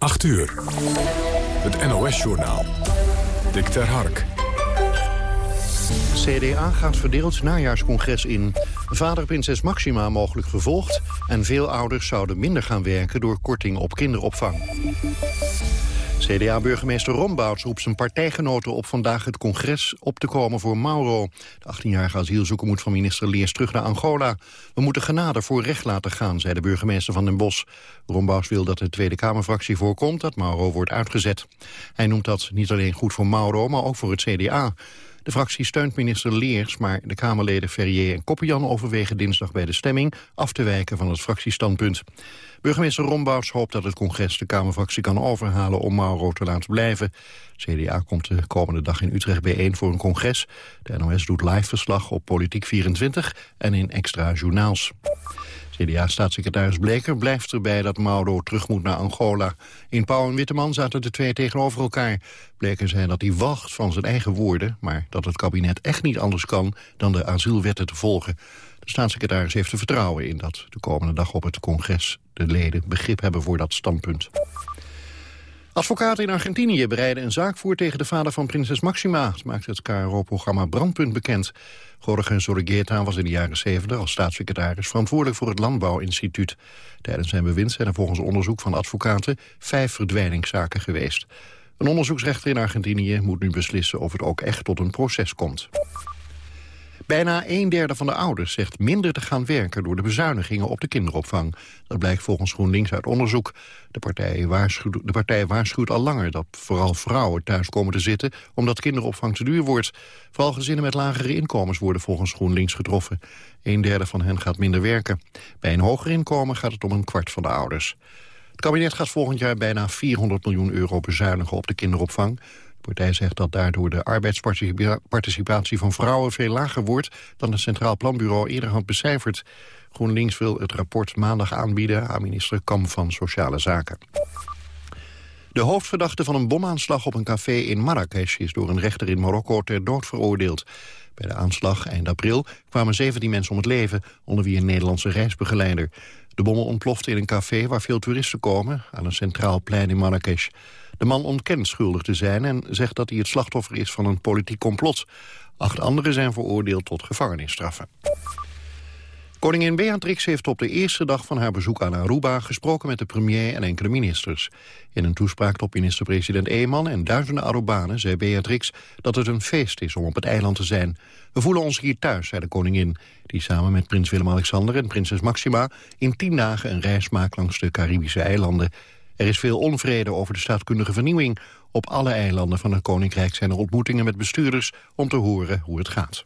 8 uur. Het NOS-journaal. Dick ter Hark. CDA gaat verdeeld najaarscongres in. Vader prinses Maxima mogelijk vervolgd... en veel ouders zouden minder gaan werken door korting op kinderopvang. CDA-burgemeester Rombouts roept zijn partijgenoten op vandaag het congres op te komen voor Mauro. De 18-jarige asielzoeker moet van minister Leers terug naar Angola. We moeten genade voor recht laten gaan, zei de burgemeester van Den Bosch. Rombouts wil dat de Tweede Kamerfractie voorkomt dat Mauro wordt uitgezet. Hij noemt dat niet alleen goed voor Mauro, maar ook voor het CDA. De fractie steunt minister Leers, maar de Kamerleden Ferrier en Koppian overwegen dinsdag bij de stemming af te wijken van het fractiestandpunt. Burgemeester Rombouts hoopt dat het congres de Kamerfractie kan overhalen om Mauro te laten blijven. CDA komt de komende dag in Utrecht bijeen voor een congres. De NOS doet live verslag op Politiek 24 en in extra journaals. CDA-staatssecretaris Bleker blijft erbij dat Mauro terug moet naar Angola. In Pauw en Witteman zaten de twee tegenover elkaar. Bleker zei dat hij wacht van zijn eigen woorden... maar dat het kabinet echt niet anders kan dan de asielwetten te volgen. De staatssecretaris heeft er vertrouwen in dat de komende dag op het congres... de leden begrip hebben voor dat standpunt. Advocaten in Argentinië bereiden een zaak voor tegen de vader van prinses Maxima. Dat maakt het KRO-programma Brandpunt bekend. Jorge Zorregueta was in de jaren 70 als staatssecretaris verantwoordelijk voor het Landbouwinstituut. Tijdens zijn bewind zijn er volgens onderzoek van advocaten vijf verdwijningszaken geweest. Een onderzoeksrechter in Argentinië moet nu beslissen of het ook echt tot een proces komt. Bijna een derde van de ouders zegt minder te gaan werken... door de bezuinigingen op de kinderopvang. Dat blijkt volgens GroenLinks uit onderzoek. De partij, waarschuwt, de partij waarschuwt al langer dat vooral vrouwen thuis komen te zitten... omdat kinderopvang te duur wordt. Vooral gezinnen met lagere inkomens worden volgens GroenLinks getroffen. Een derde van hen gaat minder werken. Bij een hoger inkomen gaat het om een kwart van de ouders. Het kabinet gaat volgend jaar bijna 400 miljoen euro bezuinigen op de kinderopvang. De partij zegt dat daardoor de arbeidsparticipatie van vrouwen veel lager wordt dan het Centraal Planbureau eerder had becijferd. GroenLinks wil het rapport maandag aanbieden aan minister Kam van Sociale Zaken. De hoofdverdachte van een bomaanslag op een café in Marrakesh is door een rechter in Marokko ter dood veroordeeld. Bij de aanslag eind april kwamen 17 mensen om het leven, onder wie een Nederlandse reisbegeleider. De bommen ontploften in een café waar veel toeristen komen, aan een centraal plein in Marrakesh. De man ontkent schuldig te zijn en zegt dat hij het slachtoffer is van een politiek complot. Acht anderen zijn veroordeeld tot gevangenisstraffen. Koningin Beatrix heeft op de eerste dag van haar bezoek aan Aruba gesproken met de premier en enkele ministers. In een toespraak tot minister-president Eeman en duizenden Arubanen zei Beatrix dat het een feest is om op het eiland te zijn. We voelen ons hier thuis, zei de koningin, die samen met prins Willem-Alexander en prinses Maxima in tien dagen een reis maakt langs de Caribische eilanden. Er is veel onvrede over de staatkundige vernieuwing. Op alle eilanden van het Koninkrijk zijn er ontmoetingen met bestuurders... om te horen hoe het gaat.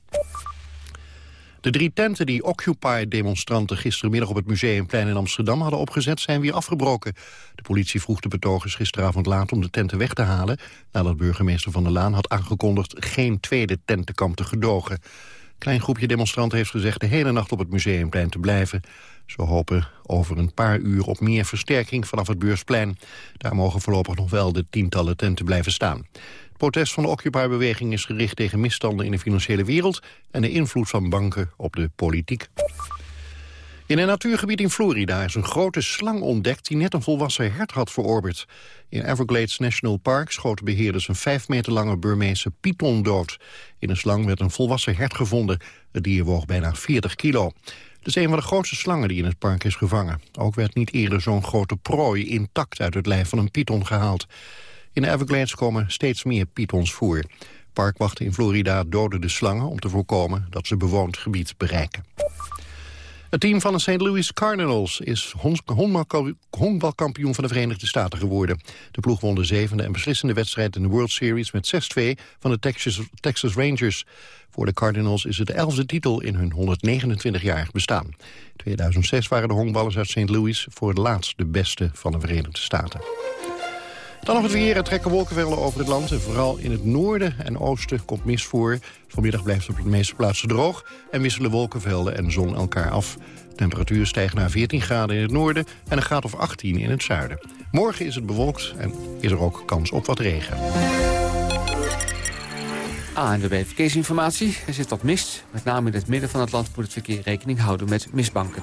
De drie tenten die Occupy-demonstranten gistermiddag op het Museumplein in Amsterdam hadden opgezet zijn weer afgebroken. De politie vroeg de betogers gisteravond laat om de tenten weg te halen, nadat burgemeester Van der Laan had aangekondigd geen tweede tentenkamp te gedogen. Een klein groepje demonstranten heeft gezegd de hele nacht op het Museumplein te blijven. Ze hopen over een paar uur op meer versterking vanaf het Beursplein. Daar mogen voorlopig nog wel de tientallen tenten blijven staan. Protest van de Occupy-beweging is gericht tegen misstanden in de financiële wereld... en de invloed van banken op de politiek. In een natuurgebied in Florida is een grote slang ontdekt... die net een volwassen hert had verorberd. In Everglades National Park schoten beheerders een vijf meter lange Burmeese python dood. In een slang werd een volwassen hert gevonden. Het dier woog bijna 40 kilo. Het is een van de grootste slangen die in het park is gevangen. Ook werd niet eerder zo'n grote prooi intact uit het lijf van een python gehaald. In de Everglades komen steeds meer pythons voor. Parkwachten in Florida doden de slangen om te voorkomen dat ze bewoond gebied bereiken. Het team van de St. Louis Cardinals is honkbalkampioen van de Verenigde Staten geworden. De ploeg won de zevende en beslissende wedstrijd in de World Series met 6-2 van de Texas, Rangers. Voor de Cardinals is het de elfde titel in hun 129-jarig bestaan. In 2006 waren de honkballers uit St. Louis voor het laatst de beste van de Verenigde Staten. Dan nog het weer. Er trekken wolkenvelden over het land. En vooral in het noorden en oosten komt mist voor. Vanmiddag blijft het op de meeste plaatsen droog. En wisselen wolkenvelden en zon elkaar af. Temperatuur stijgt naar 14 graden in het noorden en een graad of 18 in het zuiden. Morgen is het bewolkt en is er ook kans op wat regen. ANWB Verkeersinformatie. Er zit wat mist. Met name in het midden van het land moet het verkeer rekening houden met mistbanken.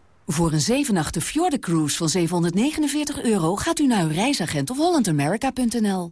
Voor een 7 nachten Cruise van 749 euro gaat u naar uw reisagent of hollandamerica.nl.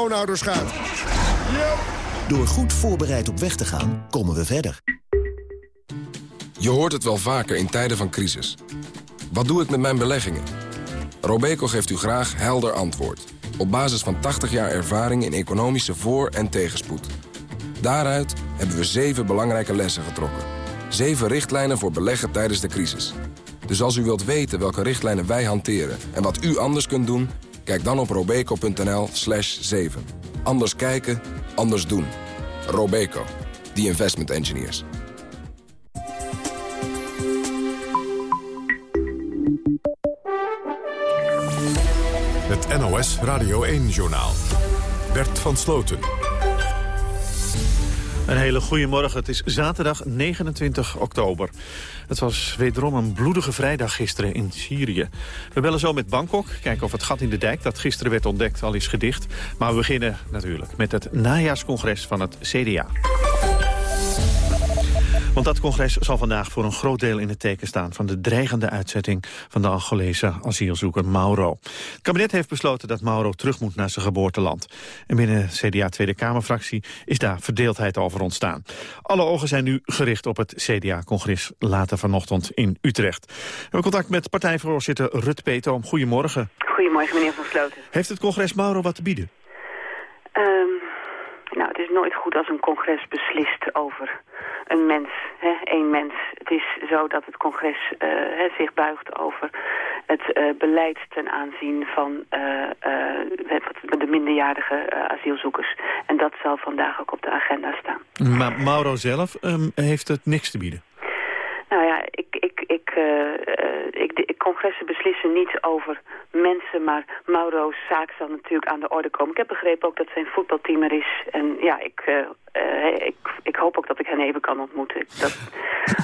schoonouders gaat. Door goed voorbereid op weg te gaan, komen we verder. Je hoort het wel vaker in tijden van crisis. Wat doe ik met mijn beleggingen? Robeco geeft u graag helder antwoord. Op basis van 80 jaar ervaring in economische voor- en tegenspoed. Daaruit hebben we zeven belangrijke lessen getrokken. Zeven richtlijnen voor beleggen tijdens de crisis. Dus als u wilt weten welke richtlijnen wij hanteren en wat u anders kunt doen... kijk dan op robeco.nl slash 7. Anders kijken, anders doen. Robeco, the investment engineers. Het NOS Radio 1-journaal. Bert van Sloten. Een hele goede morgen. Het is zaterdag 29 oktober. Het was wederom een bloedige vrijdag gisteren in Syrië. We bellen zo met Bangkok, kijken of het gat in de dijk... dat gisteren werd ontdekt al is gedicht. Maar we beginnen natuurlijk met het najaarscongres van het CDA. Want dat congres zal vandaag voor een groot deel in het teken staan... van de dreigende uitzetting van de Angolese asielzoeker Mauro. Het kabinet heeft besloten dat Mauro terug moet naar zijn geboorteland. En binnen CDA Tweede Kamerfractie is daar verdeeldheid over ontstaan. Alle ogen zijn nu gericht op het CDA-congres later vanochtend in Utrecht. We hebben contact met partijvoorzitter Rut Peetoom. Goedemorgen. Goedemorgen, meneer Van Sloten. Heeft het congres Mauro wat te bieden? Um, nou, het is nooit goed als een congres beslist over een mens, hè, één mens. Het is zo dat het congres uh, hè, zich buigt over het uh, beleid ten aanzien van uh, de minderjarige asielzoekers. En dat zal vandaag ook op de agenda staan. Maar Mauro zelf um, heeft het niks te bieden? Nou ja, ik, ik, ik, ik, de congressen beslissen niet over mensen, maar Mauro's zaak zal natuurlijk aan de orde komen. Ik heb begrepen ook dat zijn voetbalteam er is. En ja, ik, uh, uh, ik, ik hoop ook dat ik hen even kan ontmoeten. Dat...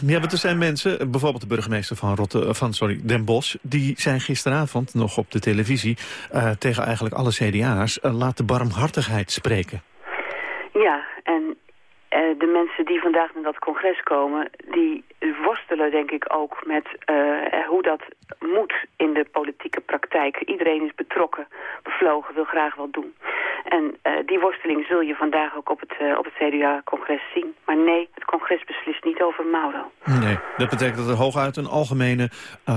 Ja, want er zijn mensen, bijvoorbeeld de burgemeester van, Rotte, van sorry, Den Bosch... die zijn gisteravond nog op de televisie tegen eigenlijk alle CDA's... laat de barmhartigheid spreken. Ja, en uh, de mensen die vandaag naar dat congres komen... die worstelen denk ik ook met uh, hoe dat moet in de politieke praktijk. Iedereen is betrokken, bevlogen, wil graag wat doen. En uh, die worsteling zul je vandaag ook op het, op het CDA-congres zien. Maar nee, het congres beslist niet over Mauro. Nee, dat betekent dat er hooguit een algemene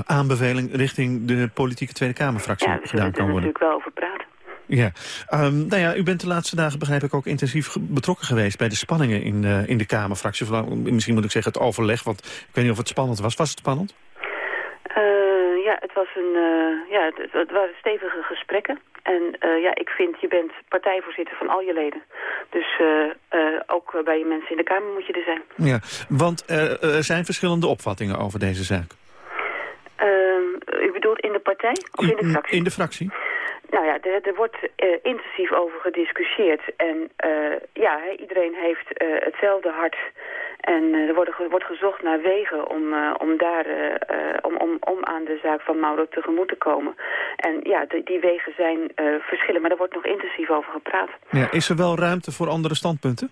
aanbeveling... richting de politieke Tweede Kamerfractie ja, gedaan kan worden. Ja, daar natuurlijk wel over praten. Ja, um, nou ja, u bent de laatste dagen, begrijp ik, ook intensief betrokken geweest bij de spanningen in, uh, in de Kamerfractie. Misschien moet ik zeggen het overleg, want ik weet niet of het spannend was. Was het spannend? Uh, ja, het, was een, uh, ja, het, het, waren stevige gesprekken. En ja, ik vind, je bent partijvoorzitter van al je leden. Dus ook bij je mensen in de Kamer moet je er zijn. Ja, want er zijn verschillende opvattingen over deze zaak. Ehm, u bedoelt in de partij of in de fractie? In de fractie. Nou ja, er, er wordt uh, intensief over gediscussieerd. En uh, ja, iedereen heeft uh, hetzelfde hart. En er wordt, wordt gezocht naar wegen om, om, daar, om, om, om aan de zaak van Mauro tegemoet te komen. En ja, die wegen zijn verschillen, maar er wordt nog intensief over gepraat. Ja, is er wel ruimte voor andere standpunten?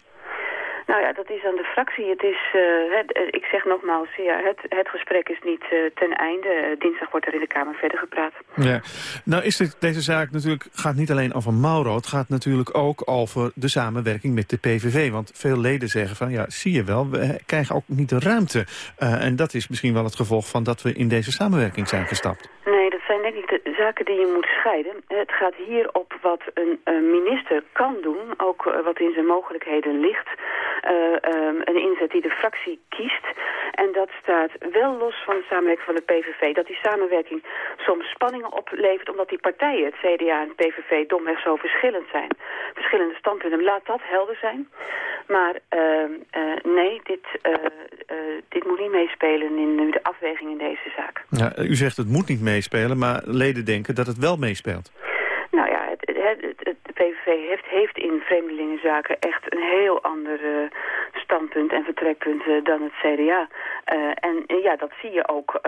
Nou ja, dat is aan de fractie. Het is, uh, het, ik zeg nogmaals, ja, het, het gesprek is niet uh, ten einde. dinsdag wordt er in de Kamer verder gepraat. Ja. Nou is dit, deze zaak natuurlijk gaat niet alleen over Mauro. Het gaat natuurlijk ook over de samenwerking met de PVV. Want veel leden zeggen van, ja, zie je wel, we krijgen ook niet de ruimte. Uh, en dat is misschien wel het gevolg van dat we in deze samenwerking zijn gestapt. Nee, zijn denk ik de zaken die je moet scheiden. Het gaat hier op wat een, een minister kan doen, ook uh, wat in zijn mogelijkheden ligt. Uh, um, een inzet die de fractie kiest. En dat staat wel los van de samenwerking van de PVV. Dat die samenwerking soms spanningen oplevert... omdat die partijen, het CDA en het PVV, domweg zo verschillend zijn. Verschillende standpunten. Laat dat helder zijn. Maar uh, nee, dit, dit moet niet meespelen in de afweging in deze zaak. Ja, u zegt het moet niet meespelen, maar leden denken dat het wel meespeelt. Nou ja, het, het, het, de PVV heeft, heeft in vreemdelingenzaken echt een heel ander uh, standpunt en vertrekpunt uh, dan het CDA. Uh, en ja, dat zie je ook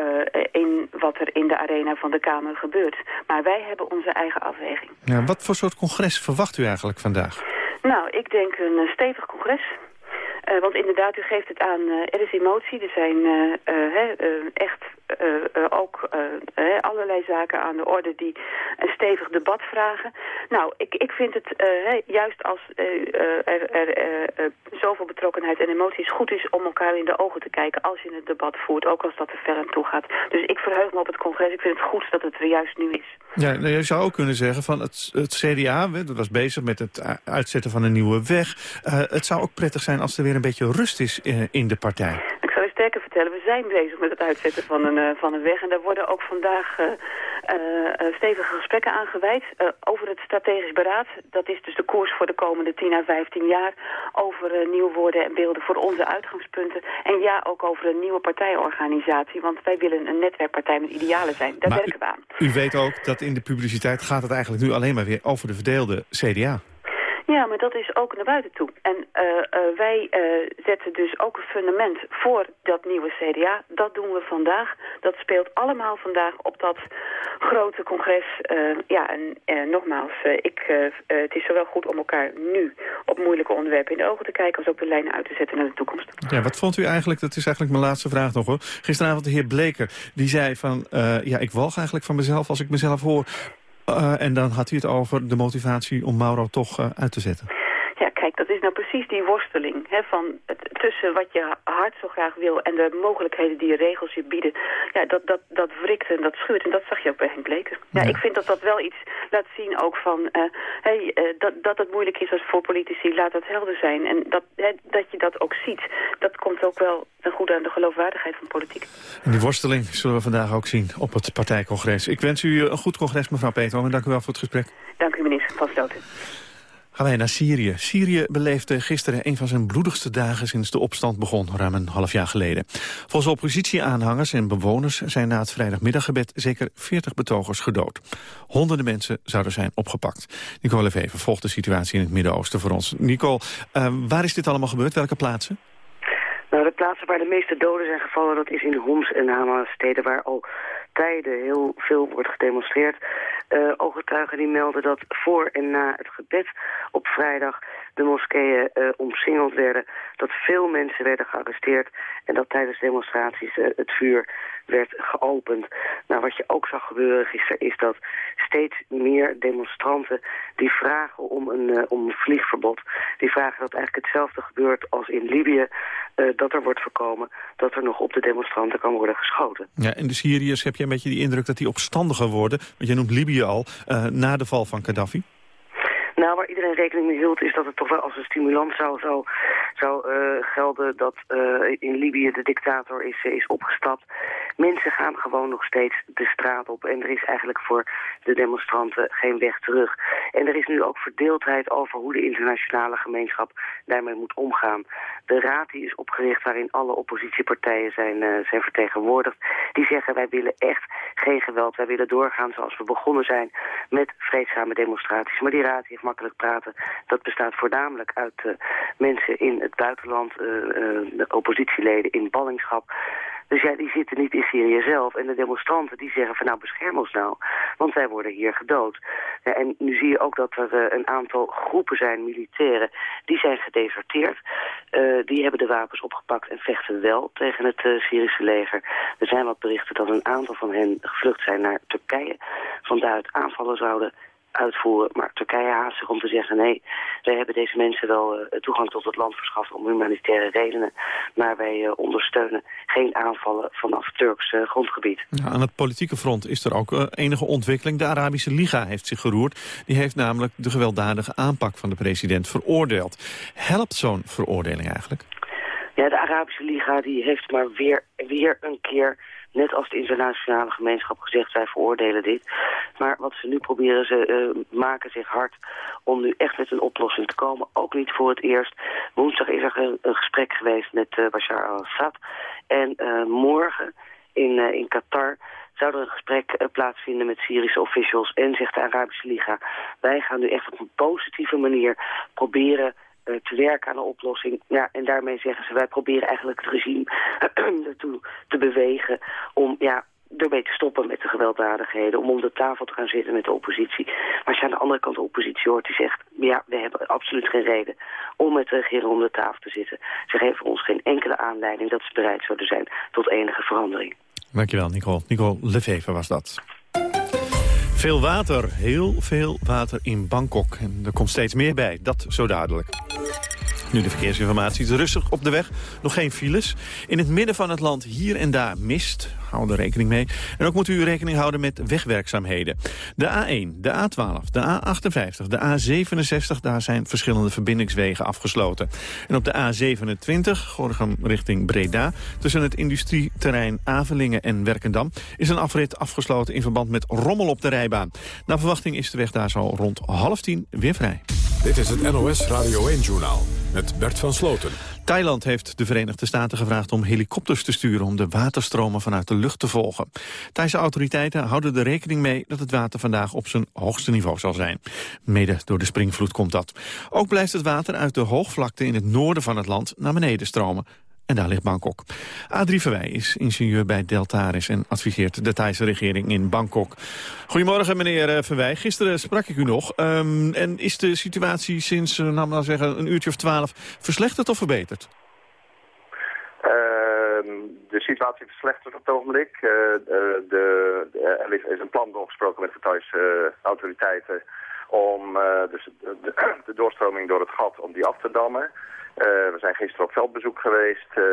in wat er in de arena van de Kamer gebeurt. Maar wij hebben onze eigen afweging. Ja, wat voor soort congres verwacht u eigenlijk vandaag? Nou, ik denk een stevig congres. Uh, want inderdaad, u geeft het aan, uh, er is emotie. Er zijn uh, echt ook allerlei aan de orde die een stevig debat vragen. Nou, ik, ik vind het juist als er, er zoveel betrokkenheid en emoties goed is om elkaar in de ogen te kijken als je het debat voert, ook als dat er ver aan toe gaat. Dus ik verheug me op het congres. Ik vind het goed dat het er juist nu is. Ja, nou, je zou ook kunnen zeggen van het, het CDA, dat was bezig met het uitzetten van een nieuwe weg. het zou ook prettig zijn als er weer een beetje rust is uh, in de partij. Ik zal je sterker vertellen, we zijn bezig met het uitzetten van een, uh, van een weg. En daar worden ook vandaag uh, stevige gesprekken aangeweid over het strategisch beraad. Dat is dus de koers voor de komende 10 à 15 jaar. Over nieuwe woorden en beelden voor onze uitgangspunten. En ja, ook over een nieuwe partijorganisatie. Want wij willen een netwerkpartij met idealen zijn. Daar maar werken we aan. U weet ook dat in de publiciteit gaat het eigenlijk nu alleen maar weer over de verdeelde CDA. Ja, maar dat is ook naar buiten toe. En uh, uh, wij uh, zetten dus ook een fundament voor dat nieuwe CDA. Dat doen we vandaag. Dat speelt allemaal vandaag op dat grote congres. ja, en nogmaals, ik, het is zowel goed om elkaar nu op moeilijke onderwerpen in de ogen te kijken... als ook de lijnen uit te zetten naar de toekomst. Ja, wat vond u eigenlijk, dat is eigenlijk mijn laatste vraag nog hoor. Gisteravond de heer Bleker, die zei van... ja, ik walg eigenlijk van mezelf als ik mezelf hoor. Uh, en dan had u het over de motivatie om Mauro toch uh, uit te zetten. Dat is nou precies die worsteling hè, van het, tussen wat je hart zo graag wil en de mogelijkheden die regels je bieden. Ja, dat, dat, dat wrikt en dat schuurt en dat zag je ook bij Henk Bleker. Ja, ja. ik vind dat dat wel iets laat zien ook van, uh, hey, dat, dat het moeilijk is als voor politici, laat dat helder zijn. En dat, hè, dat je dat ook ziet, dat komt ook wel ten goede aan de geloofwaardigheid van politiek. En die worsteling zullen we vandaag ook zien op het partijcongres. Ik wens u een goed congres, mevrouw Peter, en dank u wel voor het gesprek. Dank u, minister Van Sloten. Gaan wij naar Syrië. Syrië beleefde gisteren een van zijn bloedigste dagen sinds de opstand begon, ruim een half jaar geleden. Volgens oppositieaanhangers en bewoners zijn na het vrijdagmiddaggebed zeker 40 betogers gedood. Honderden mensen zouden zijn opgepakt. Nicole Vever volgt de situatie in het Midden-Oosten voor ons. Nicole, uh, waar is dit allemaal gebeurd? Welke plaatsen? Nou, de plaatsen waar de meeste doden zijn gevallen, dat is in Homs en Hama, steden waar al tijden heel veel wordt gedemonstreerd. Uh, ooggetuigen die melden dat voor en na het gebed op vrijdag de moskeeën uh, omsingeld werden. Dat veel mensen werden gearresteerd en dat tijdens demonstraties uh, het vuur werd geopend. Nou, wat je ook zag gebeuren gisteren is dat steeds meer demonstranten die vragen om een, uh, om een vliegverbod, die vragen dat eigenlijk hetzelfde gebeurt als in Libië, dat er wordt voorkomen dat er nog op de demonstranten kan worden geschoten. Ja, en de Syriërs heb je een beetje die indruk dat die opstandiger worden, want je noemt Libië al, na de val van Gaddafi? Nou, waar iedereen rekening mee hield is dat het toch wel als een stimulans zou, zou, uh, gelden dat uh, in Libië de dictator is, is opgestapt. Mensen gaan gewoon nog steeds de straat op en er is eigenlijk voor de demonstranten geen weg terug. En er is nu ook verdeeldheid over hoe de internationale gemeenschap daarmee moet omgaan. De raad die is opgericht waarin alle oppositiepartijen zijn, uh, zijn vertegenwoordigd. Die zeggen wij willen echt geen geweld. Wij willen doorgaan zoals we begonnen zijn met vreedzame demonstraties. Maar die raad heeft makkelijk praten. Dat bestaat voornamelijk uit uh, mensen in het buitenland, uh, uh, de oppositieleden in ballingschap. Dus ja, die zitten niet in Syrië zelf. En de demonstranten die zeggen van nou bescherm ons nou. Want wij worden hier gedood. Ja, en nu zie je ook dat er een aantal groepen zijn, militairen, die zijn gedeserteerd. Die hebben de wapens opgepakt en vechten wel tegen het Syrische leger. Er zijn wat berichten dat een aantal van hen gevlucht zijn naar Turkije. Vandaaruit aanvallen zouden uitvoeren. Maar Turkije haast zich om te zeggen... nee, wij hebben deze mensen wel uh, toegang tot het land verschaft om humanitaire redenen. Maar wij uh, ondersteunen geen aanvallen vanaf Turks uh, grondgebied. Ja, aan het politieke front is er ook enige ontwikkeling. De Arabische Liga heeft zich geroerd. Die heeft namelijk de gewelddadige aanpak van de president veroordeeld. Helpt zo'n veroordeling eigenlijk? Ja, de Arabische Liga die heeft maar weer, weer een keer net als de internationale gemeenschap gezegd, wij veroordelen dit. Maar wat ze nu proberen, ze uh, maken zich hard om nu echt met een oplossing te komen. Ook niet voor het eerst. Woensdag is er een, gesprek geweest met uh, Bashar al-Assad. En uh, morgen in, in Qatar zou er een gesprek plaatsvinden met Syrische officials en zegt de Arabische Liga. Wij gaan nu echt op een positieve manier proberen te werken aan een oplossing. Ja, en daarmee zeggen ze, wij proberen eigenlijk het regime ertoe te bewegen om ja, ermee te stoppen met de gewelddadigheden, om om de tafel te gaan zitten met de oppositie. Maar als je aan de andere kant de oppositie hoort die zegt, ja, we hebben absoluut geen reden om met de regering om de tafel te zitten. Ze geven ons geen enkele aanleiding dat ze bereid zouden zijn tot enige verandering. Dankjewel, Nicole. Nicole Lefeve was dat. Veel water, heel veel water in Bangkok. En er komt steeds meer bij, dat zo duidelijk. Nu de verkeersinformatie. Is rustig op de weg. Nog geen files. In het midden van het land hier en daar mist. Hou er rekening mee. En ook moet u rekening houden met wegwerkzaamheden. De A1, de A12, de A58, de A67, daar zijn verschillende verbindingswegen afgesloten. En op de A27, Gorgum richting Breda, tussen het industrieterrein Avelingen en Werkendam, is een afrit afgesloten in verband met rommel op de rijbaan. Naar verwachting is de weg daar zo rond half tien weer vrij. Dit is het NOS Radio 1-journaal met Bert van Sloten. Thailand heeft de Verenigde Staten gevraagd om helikopters te sturen... om de waterstromen vanuit de lucht te volgen. Thaise autoriteiten houden er rekening mee dat het water vandaag op zijn hoogste niveau zal zijn. Mede door de springvloed komt dat. Ook blijft het water uit de hoogvlakte in het noorden van het land naar beneden stromen. En daar ligt Bangkok. Adrie Verwij is ingenieur bij Deltaris en adviseert de Thaise regering in Bangkok. Goedemorgen meneer eh, Verwij. Gisteren sprak ik u nog. Um, en is de situatie sinds, uh, nou maar zeggen, een uurtje of twaalf verslechterd of verbeterd? Uh, de situatie verslechtert op het ogenblik. Uh, de, er is een plan doorgesproken met de Thaise autoriteiten om dus de, de doorstroming door het gat om die af te dammen. Uh, we zijn gisteren op veldbezoek geweest uh,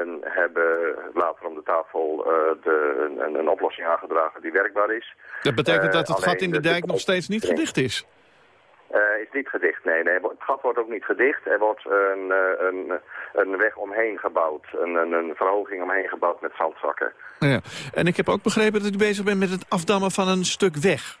en hebben later om de tafel uh, de, een, een, oplossing aangedragen die werkbaar is. Dat betekent dat het gat in de dijk nog steeds niet gedicht is? is niet gedicht, nee, nee. Het gat wordt ook niet gedicht. Er wordt een, een, een weg omheen gebouwd, een, een, een, verhoging omheen gebouwd met zandzakken. Ja. En ik heb ook begrepen dat u bezig bent met het afdammen van een stuk weg.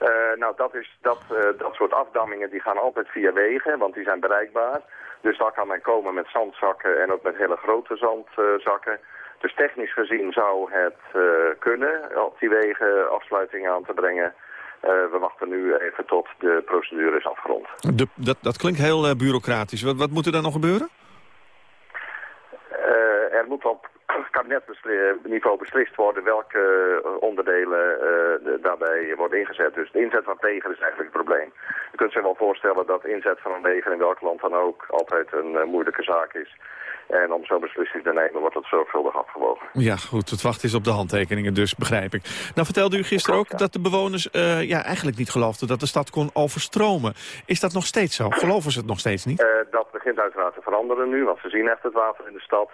Uh, nou, dat, is, dat, uh, dat soort afdammingen die gaan altijd via wegen, want die zijn bereikbaar. Dus daar kan men komen met zandzakken en ook met hele grote zandzakken. Dus technisch gezien zou het uh, kunnen op die wegen afsluitingen aan te brengen. we wachten nu even tot de procedure is afgerond. De, dat, dat klinkt heel bureaucratisch. Wat, wat moet er dan nog gebeuren? er moet op kabinetniveau beslist worden welke eh, onderdelen uh, daarbij worden ingezet. Dus de inzet van tegen is eigenlijk het probleem. Je kunt zich wel voorstellen dat inzet van een leger in welk land dan ook altijd een uh, moeilijke zaak is. En om zo'n beslissing te nemen wordt dat zorgvuldig afgewogen. Ja, goed. Het wacht is op de handtekeningen dus, begrijp ik. Nou vertelde u gisteren ook dat de bewoners uh, ja, eigenlijk niet geloofden dat de stad kon overstromen. Is dat nog steeds zo? Geloven ze het nog steeds niet? Dat begint uiteraard te veranderen nu, want ze zien echt het water in de stad.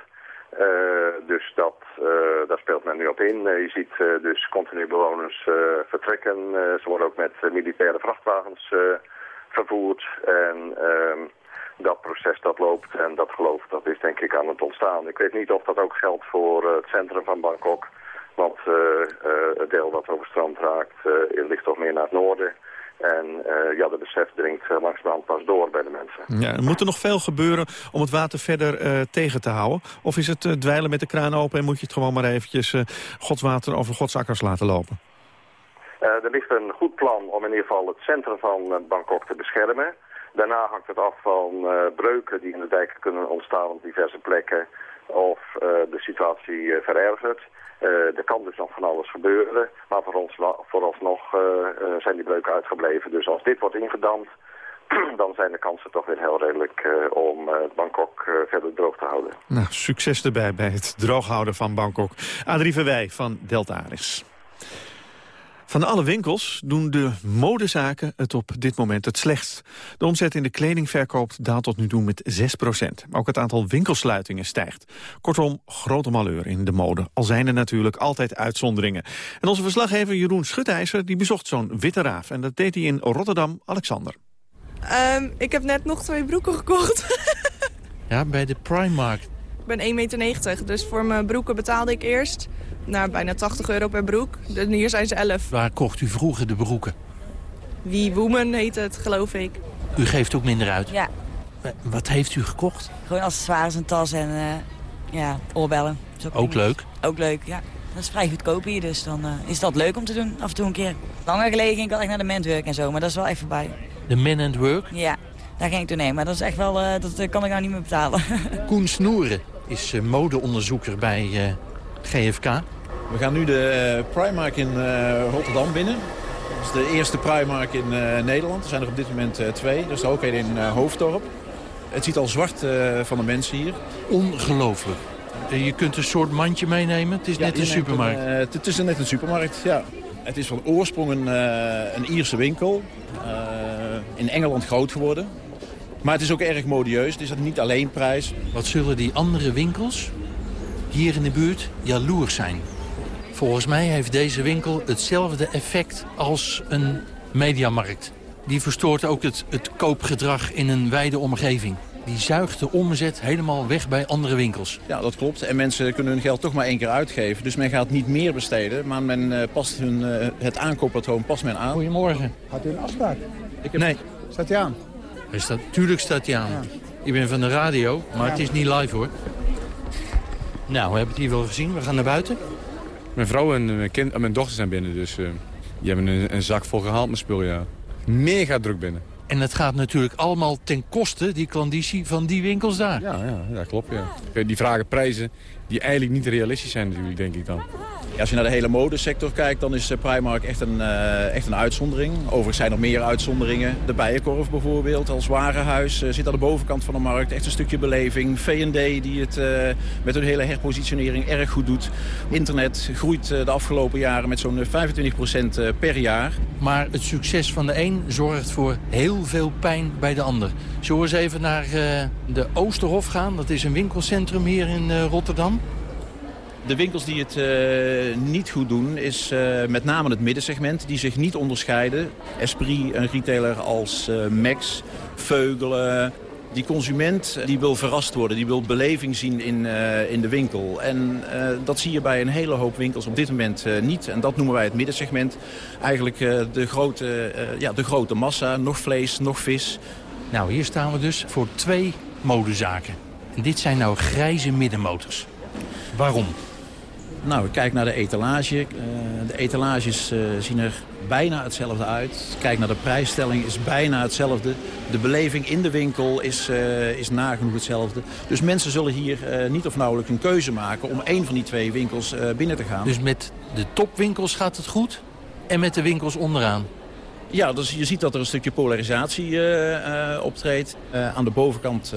Uh, dus dat, uh, daar speelt men nu op in. Uh, je ziet dus continu bewoners vertrekken. ze worden ook met militaire vrachtwagens vervoerd. En ehm, dat proces dat loopt en dat geloof dat is denk ik aan het ontstaan. Ik weet niet of dat ook geldt voor het centrum van Bangkok. Want het deel dat overstroomd raakt ligt toch meer naar het noorden. En uh, ja, de besef dringt uh, langzamerhand pas door bij de mensen. Ja, moet er nog veel gebeuren om het water verder uh, tegen te houden? Of is het dweilen met de kraan open en moet je het gewoon maar eventjes godswater over godsakkers laten lopen? er ligt een goed plan om in ieder geval het centrum van Bangkok te beschermen. Daarna hangt het af van breuken die in de dijken kunnen ontstaan op diverse plekken. Of de situatie verergert. er kan dus nog van alles gebeuren, maar voor ons, vooralsnog zijn die breuken uitgebleven. Dus als dit wordt ingedamd, dan zijn de kansen toch weer heel redelijk om uh, Bangkok verder droog te houden. Nou, succes erbij bij het drooghouden van Bangkok. Adrie Verwij van Delta Aris. Van alle winkels doen de modezaken het op dit moment het slechtst. De omzet in de kledingverkoop daalt tot nu toe met 6% Ook het aantal winkelsluitingen stijgt. Kortom, grote malheur in de mode. Al zijn er natuurlijk altijd uitzonderingen. En onze verslaggever Jeroen Schutijzer die bezocht zo'n witte raaf. En dat deed hij in Rotterdam, Alexander. Um, ik heb net nog twee broeken gekocht. ja, bij de Primark. Ik ben 1,90 meter, dus voor mijn broeken betaalde ik eerst nou, bijna 80 euro per broek. En hier zijn ze 11. Waar kocht u vroeger de broeken? Wie Woman heet het, geloof ik. U geeft ook minder uit? Ja. Wat heeft u gekocht? Gewoon accessoires, een tas en uh, ja, oorbellen. Ook, ook leuk? Ook leuk, ja. Dat is vrij goedkoop hier, dus dan uh, is dat leuk om te doen af en toe een keer. Langer geleden ging ik wel echt naar de menswerk en zo, maar dat is wel even voorbij. De Men and Work? Ja, daar ging ik toen heen, maar dat is echt wel, uh, dat kan ik nou niet meer betalen. Koen Snoeren is modeonderzoeker bij GFK. We gaan nu de Primark in Rotterdam binnen. Dat is de eerste Primark in Nederland. Er zijn er op dit moment twee. Er is er ook een in Hoofddorp. Het ziet al zwart van de mensen hier. Ongelooflijk. Je kunt een soort mandje meenemen. Het is net een supermarkt. Een, het is net een supermarkt, ja. Het is van oorsprong een, een Ierse winkel. Uh, in Engeland groot geworden. Maar het is ook erg modieus. Het is niet alleen prijs. Wat zullen die andere winkels hier in de buurt jaloers zijn? Volgens mij heeft deze winkel hetzelfde effect als een mediamarkt. Die verstoort ook het, het koopgedrag in een wijde omgeving die zuigt de omzet helemaal weg bij andere winkels. Ja, dat klopt. En mensen kunnen hun geld toch maar één keer uitgeven. Dus men gaat niet meer besteden, maar men uh, past hun, uh, het aankooppatroon past men aan. Goedemorgen. Had u een afspraak? Ik heb... Nee. Staat hij aan? Hij staat, tuurlijk staat hij aan. Ja. Ik ben van de radio, maar ja. het is niet live hoor. Nou, we hebben het hier wel gezien. We gaan naar buiten. Mijn vrouw en mijn, kind, en mijn dochter zijn binnen, dus uh, die hebben een, een, zak vol gehaald met spul, ja. Mega druk binnen. En het gaat natuurlijk allemaal ten koste, die klanditie, van die winkels daar. Ja, ja, ja klopt. Ja. Die vragen prijzen die eigenlijk niet realistisch zijn natuurlijk, denk ik dan. Als je naar de hele modesector kijkt, dan is Primark echt een, uh, echt een uitzondering. Overigens zijn er meer uitzonderingen. De Bijenkorf bijvoorbeeld, als warenhuis, uh, zit aan de bovenkant van de markt. Echt een stukje beleving. V&D die het met hun hele herpositionering erg goed doet. Internet groeit de afgelopen jaren met zo'n 25% per jaar. Maar het succes van de een zorgt voor heel veel pijn bij de ander. Zullen we eens even naar de Oosterhof gaan? Dat is een winkelcentrum hier in Rotterdam. De winkels die het uh, niet goed doen is uh, met name het middensegment. Die zich niet onderscheiden. Esprit, een retailer als uh, Max, Veugelen. Die consument die wil verrast worden. Die wil beleving zien in, in de winkel. En dat zie je bij een hele hoop winkels op dit moment niet. En dat noemen wij het middensegment. Eigenlijk de, grote, ja, de grote massa. Nog vlees, nog vis. Nou, hier staan we dus voor twee modezaken. En dit zijn nou grijze middenmotors. Waarom? Nou, ik kijk naar de etalage. Uh, de etalages uh, zien er bijna hetzelfde uit. Kijk naar de prijsstelling, is bijna hetzelfde. De beleving in de winkel is, uh, is nagenoeg hetzelfde. Dus mensen zullen hier niet of nauwelijks een keuze maken... om één van die twee winkels binnen te gaan. Dus met de topwinkels gaat het goed en met de winkels onderaan? Ja, dus je ziet dat er een stukje polarisatie uh, uh, optreedt. Uh, aan de bovenkant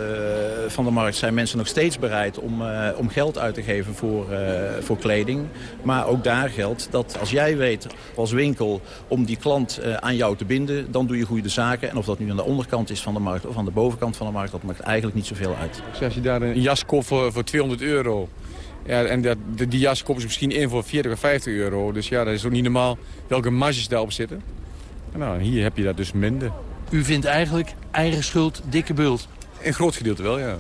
van de markt zijn mensen nog steeds bereid om, om geld uit te geven voor, voor kleding. Maar ook daar geldt dat als jij weet als winkel om die klant aan jou te binden... dan doe je goede zaken. En of dat nu aan de onderkant is van de markt of aan de bovenkant van de markt... dat maakt eigenlijk niet zoveel uit. Dus als je daar een jas koopt voor, voor 200 euro... Ja, en dat, die jas kopen misschien in voor 40 of 50 euro. Dus ja, dat is ook niet normaal welke marges daarop zitten. Nou, hier heb je dat dus minder. U vindt eigenlijk eigen schuld dikke bult? Een groot gedeelte wel, ja.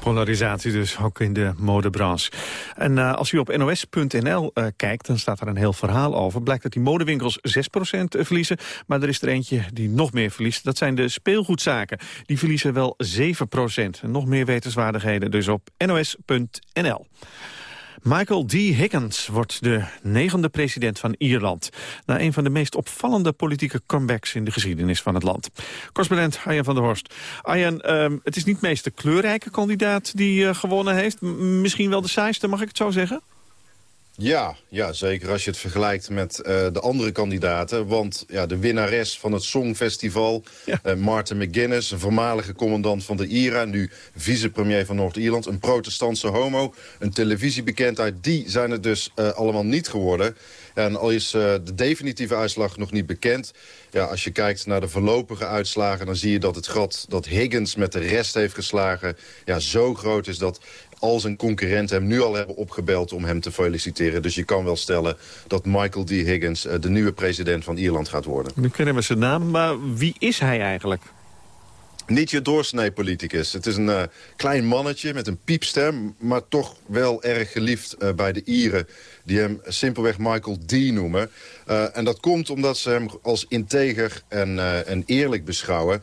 Polarisatie dus, ook in de modebranche. En uh, als u op nos.nl uh, kijkt, dan staat er een heel verhaal over. Blijkt dat die modewinkels 6% verliezen, maar er is er eentje die nog meer verliest. Dat zijn de speelgoedzaken. Die verliezen wel 7%. En nog meer wetenswaardigheden dus op nos.nl. Michael D. Higgins wordt de negende president van Ierland... na een van de meest opvallende politieke comebacks in de geschiedenis van het land. Correspondent Arjen van der Horst. Arjen, ehm, het is niet meest de kleurrijke kandidaat die uh, gewonnen heeft. misschien wel de saaiste, mag ik het zo zeggen? Ja, ja, zeker als je het vergelijkt met uh, de andere kandidaten. Want ja, de winnares van het Songfestival, ja. uh, Martin McGuinness... een voormalige commandant van de IRA, nu vicepremier van Noord-Ierland... een protestantse homo, een televisiebekendheid... die zijn het dus uh, allemaal niet geworden. En al is de definitieve uitslag nog niet bekend... Ja, als je kijkt naar de voorlopige uitslagen... dan zie je dat het gat dat Higgins met de rest heeft geslagen... Ja, zo groot is dat al zijn concurrenten hem nu al hebben opgebeld om hem te feliciteren. Dus je kan wel stellen dat Michael D. Higgins uh, de nieuwe president van Ierland gaat worden. Nu kennen we zijn naam, maar wie is hij eigenlijk? Niet je doorsnee politicus. Het is een uh, klein mannetje met een piepstem... maar toch wel erg geliefd uh, bij de Ieren... die hem simpelweg Michael D. noemen. Uh, en dat komt omdat ze hem als integer en, en eerlijk beschouwen.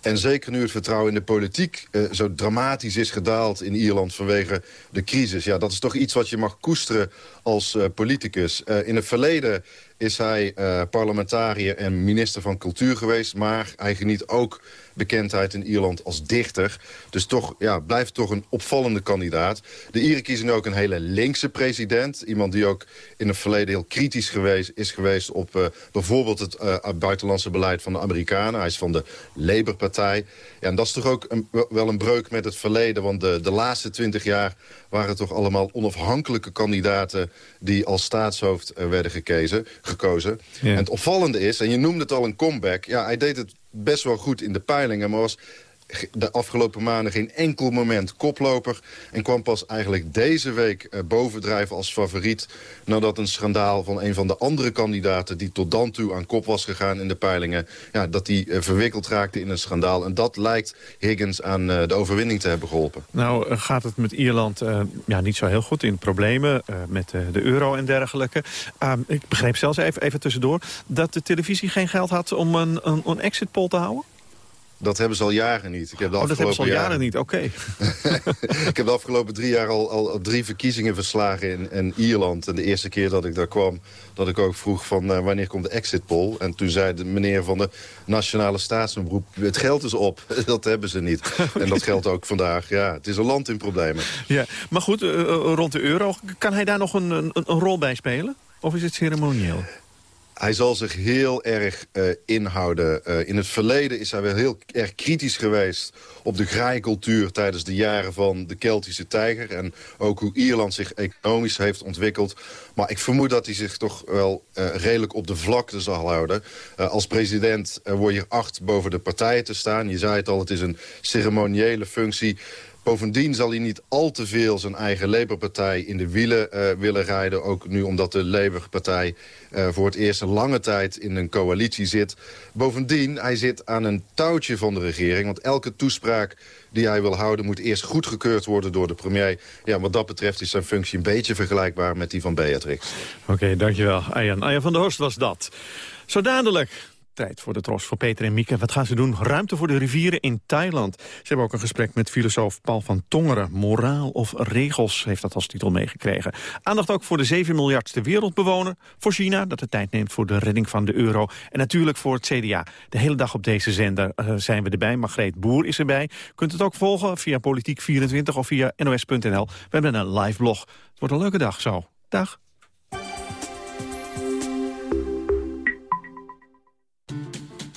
En zeker nu het vertrouwen in de politiek uh, zo dramatisch is gedaald in Ierland vanwege de crisis. Ja, dat is toch iets wat je mag koesteren als uh, politicus. Uh, in het verleden is hij parlementariër en minister van Cultuur geweest. Maar hij geniet ook bekendheid in Ierland als dichter. Dus toch, ja, blijft toch een opvallende kandidaat. De Ieren kiezen ook een hele linkse president. Iemand die ook in het verleden heel kritisch geweest, is geweest... op bijvoorbeeld het buitenlandse beleid van de Amerikanen. Hij is van de Labour-partij. Ja, en dat is toch ook een, wel een breuk met het verleden. Want de, de laatste twintig jaar waren toch allemaal onafhankelijke kandidaten... die als staatshoofd uh, werden gekezen, gekozen. Ja. En het opvallende is, en je noemde het al een comeback... ja, hij deed het best wel goed in de peilingen... maar was de afgelopen maanden geen enkel moment koploper... en kwam pas eigenlijk deze week uh, bovendrijven als favoriet... nadat een schandaal van een van de andere kandidaten... die tot dan toe aan kop was gegaan in de peilingen... Ja, dat die uh, verwikkeld raakte in een schandaal. En dat lijkt Higgins aan uh, de overwinning te hebben geholpen. Nou gaat het met Ierland ja, niet zo heel goed in problemen... met de euro en dergelijke. Ehm, ik begreep zelfs even, even tussendoor... dat de televisie geen geld had om een, een, een exit poll te houden? Dat hebben ze al jaren niet. Ik heb de oh, dat hebben ze al jaren, jaren niet, oké. Okay. ik heb de afgelopen drie jaar al, al, al drie verkiezingen verslagen in, in, Ierland. En de eerste keer dat ik daar kwam, dat ik ook vroeg van uh, wanneer komt de exit poll. En toen zei de meneer van de Nationale Staatsomroep, het geld is op. dat hebben ze niet. En dat geldt ook vandaag. Ja, het is een land in problemen. Ja, maar goed, uh, rond de euro, kan hij daar nog een, een, een rol bij spelen? Of is het ceremonieel? Hij zal zich heel erg uh, inhouden. Uh, in het verleden is hij wel heel erg kritisch geweest op de graaikultuur tijdens de jaren van de Keltische tijger. En ook hoe Ierland zich economisch heeft ontwikkeld. Maar ik vermoed dat hij zich toch wel uh, redelijk op de vlakte zal houden. als president word je acht boven de partijen te staan. Je zei het al, het is een ceremoniële functie. Bovendien zal hij niet al te veel zijn eigen Labour-partij in de wielen uh, willen rijden. Ook nu omdat de Labour-partij uh, voor het eerst een lange tijd in een coalitie zit. Bovendien, hij zit aan een touwtje van de regering. Want elke toespraak die hij wil houden moet eerst goedgekeurd worden door de premier. Ja, wat dat betreft is zijn functie een beetje vergelijkbaar met die van Beatrix. Oké, dankjewel Arjan. Arjan van der Horst was dat. Zo dadelijk Tijd voor de tros voor Peter en Mieke. Wat gaan ze doen? Ruimte voor de rivieren in Thailand. Ze hebben ook een gesprek met filosoof Paul van Tongeren. Moraal of regels heeft dat als titel meegekregen. Aandacht ook voor de 7 miljardste wereldbewoner. Voor China, dat de tijd neemt voor de redding van de euro. En natuurlijk voor het CDA. De hele dag op deze zender uh, zijn we erbij. Margreet Boer is erbij. Kunt het ook volgen via Politiek24 of via nos.nl. We hebben een live blog. Het wordt een leuke dag zo. Dag.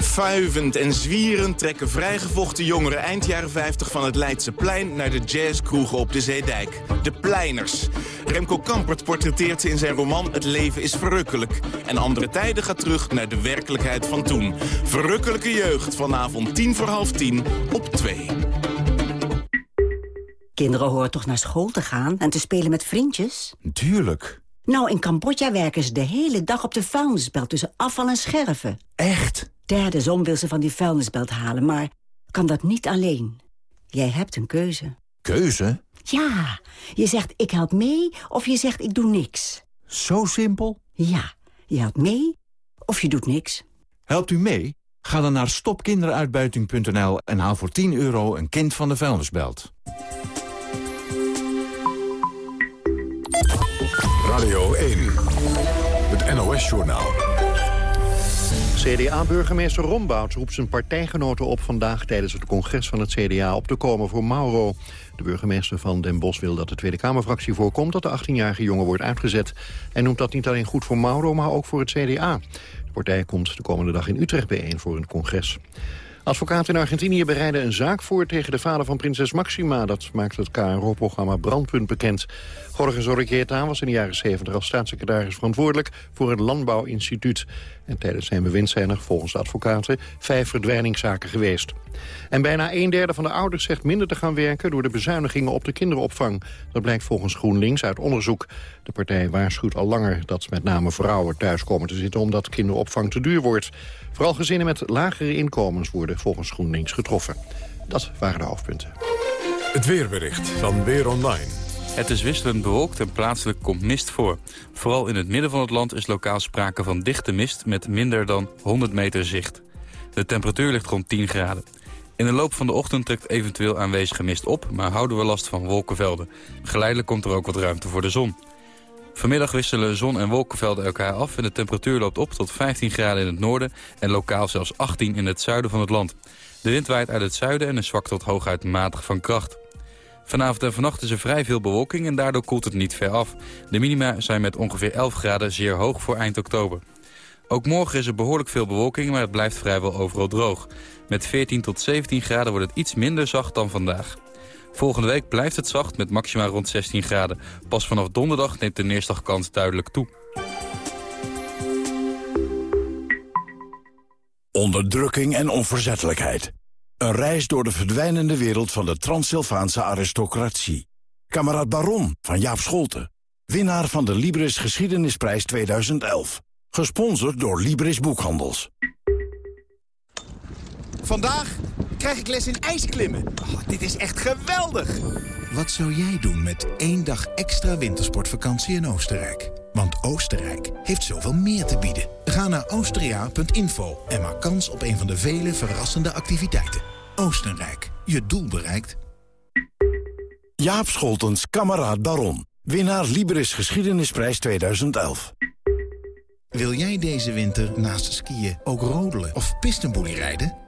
Fuivend en zwierend trekken vrijgevochten jongeren eind jaren 50 van het Leidse plein naar de jazzkroegen op de Zeedijk. De Pleiners. Remco Kampert portretteert ze in zijn roman Het leven is verrukkelijk. En andere tijden gaat terug naar de werkelijkheid van toen. Verrukkelijke jeugd vanavond tien voor half tien op 2. Kinderen horen toch naar school te gaan en te spelen met vriendjes? Tuurlijk. Nou, in Cambodja werken ze de hele dag op de vuilnisbelt tussen afval en scherven. Echt? Derde zon wil ze van die vuilnisbelt halen, maar kan dat niet alleen. Jij hebt een keuze. Keuze? Ja, je zegt ik help mee of je zegt ik doe niks. Zo simpel? Ja, je helpt mee of je doet niks. Helpt u mee? Ga dan naar stopkinderuitbuiting.nl en haal voor 10 euro een kind van de vuilnisbelt. Radio 1, het NOS-journaal. CDA-burgemeester Rombouts roept zijn partijgenoten op vandaag tijdens het congres van het CDA op te komen voor Mauro. De burgemeester van Den Bosch wil dat de Tweede Kamerfractie voorkomt dat de 18-jarige jongen wordt uitgezet. Hij noemt dat niet alleen goed voor Mauro, maar ook voor het CDA. De partij komt de komende dag in Utrecht bijeen voor een congres. Advocaten in Argentinië bereiden een zaak voor tegen de vader van prinses Maxima. Dat maakt het KRO-programma Brandpunt bekend. Jorge Zorrigueta was in de jaren 70 als staatssecretaris verantwoordelijk voor het Landbouwinstituut. En tijdens zijn bewind zijn er volgens de advocaten vijf verdwijningszaken geweest. En bijna een derde van de ouders zegt minder te gaan werken door de bezuinigingen op de kinderopvang. Dat blijkt volgens GroenLinks uit onderzoek. De partij waarschuwt al langer dat met name vrouwen thuis komen te zitten omdat kinderopvang te duur wordt. Vooral gezinnen met lagere inkomens worden volgens GroenLinks getroffen. Dat waren de hoofdpunten. Het weerbericht van Weer Online. Het is wisselend bewolkt en plaatselijk komt mist voor. Vooral in het midden van het land is lokaal sprake van dichte mist... met minder dan 100 meter zicht. De temperatuur ligt rond 10 graden. In de loop van de ochtend trekt eventueel aanwezige mist op... maar houden we last van wolkenvelden. Geleidelijk komt er ook wat ruimte voor de zon. Vanmiddag wisselen zon- en wolkenvelden elkaar af... en de temperatuur loopt op tot 15 graden in het noorden... en lokaal zelfs 18 in het zuiden van het land. De wind waait uit het zuiden en is zwak tot hooguit matig van kracht. Vanavond en vannacht is er vrij veel bewolking en daardoor koelt het niet ver af. De minima zijn met ongeveer 11 graden zeer hoog voor eind oktober. Ook morgen is er behoorlijk veel bewolking, maar het blijft vrijwel overal droog. Met 14 tot 17 graden wordt het iets minder zacht dan vandaag. Volgende week blijft het zacht met maxima rond 16 graden. Pas vanaf donderdag neemt de neerslagkans duidelijk toe. Onderdrukking en onverzettelijkheid. Een reis door de verdwijnende wereld van de Transsylvaanse aristocratie. Kamerad Baron van Jaap Scholten. Winnaar van de Libris Geschiedenisprijs 2011. Gesponsord door Libris Boekhandels. Vandaag krijg ik les in ijsklimmen. Oh, dit is echt geweldig! Wat zou jij doen met één dag extra wintersportvakantie in Oostenrijk? Want Oostenrijk heeft zoveel meer te bieden. Ga naar austria.info en maak kans op een van de vele verrassende activiteiten. Oostenrijk, je doel bereikt. Jaap Scholtens, kameraad Baron. Winnaar Libris Geschiedenisprijs 2011. Wil jij deze winter naast skiën ook rodelen of pistenboelie rijden?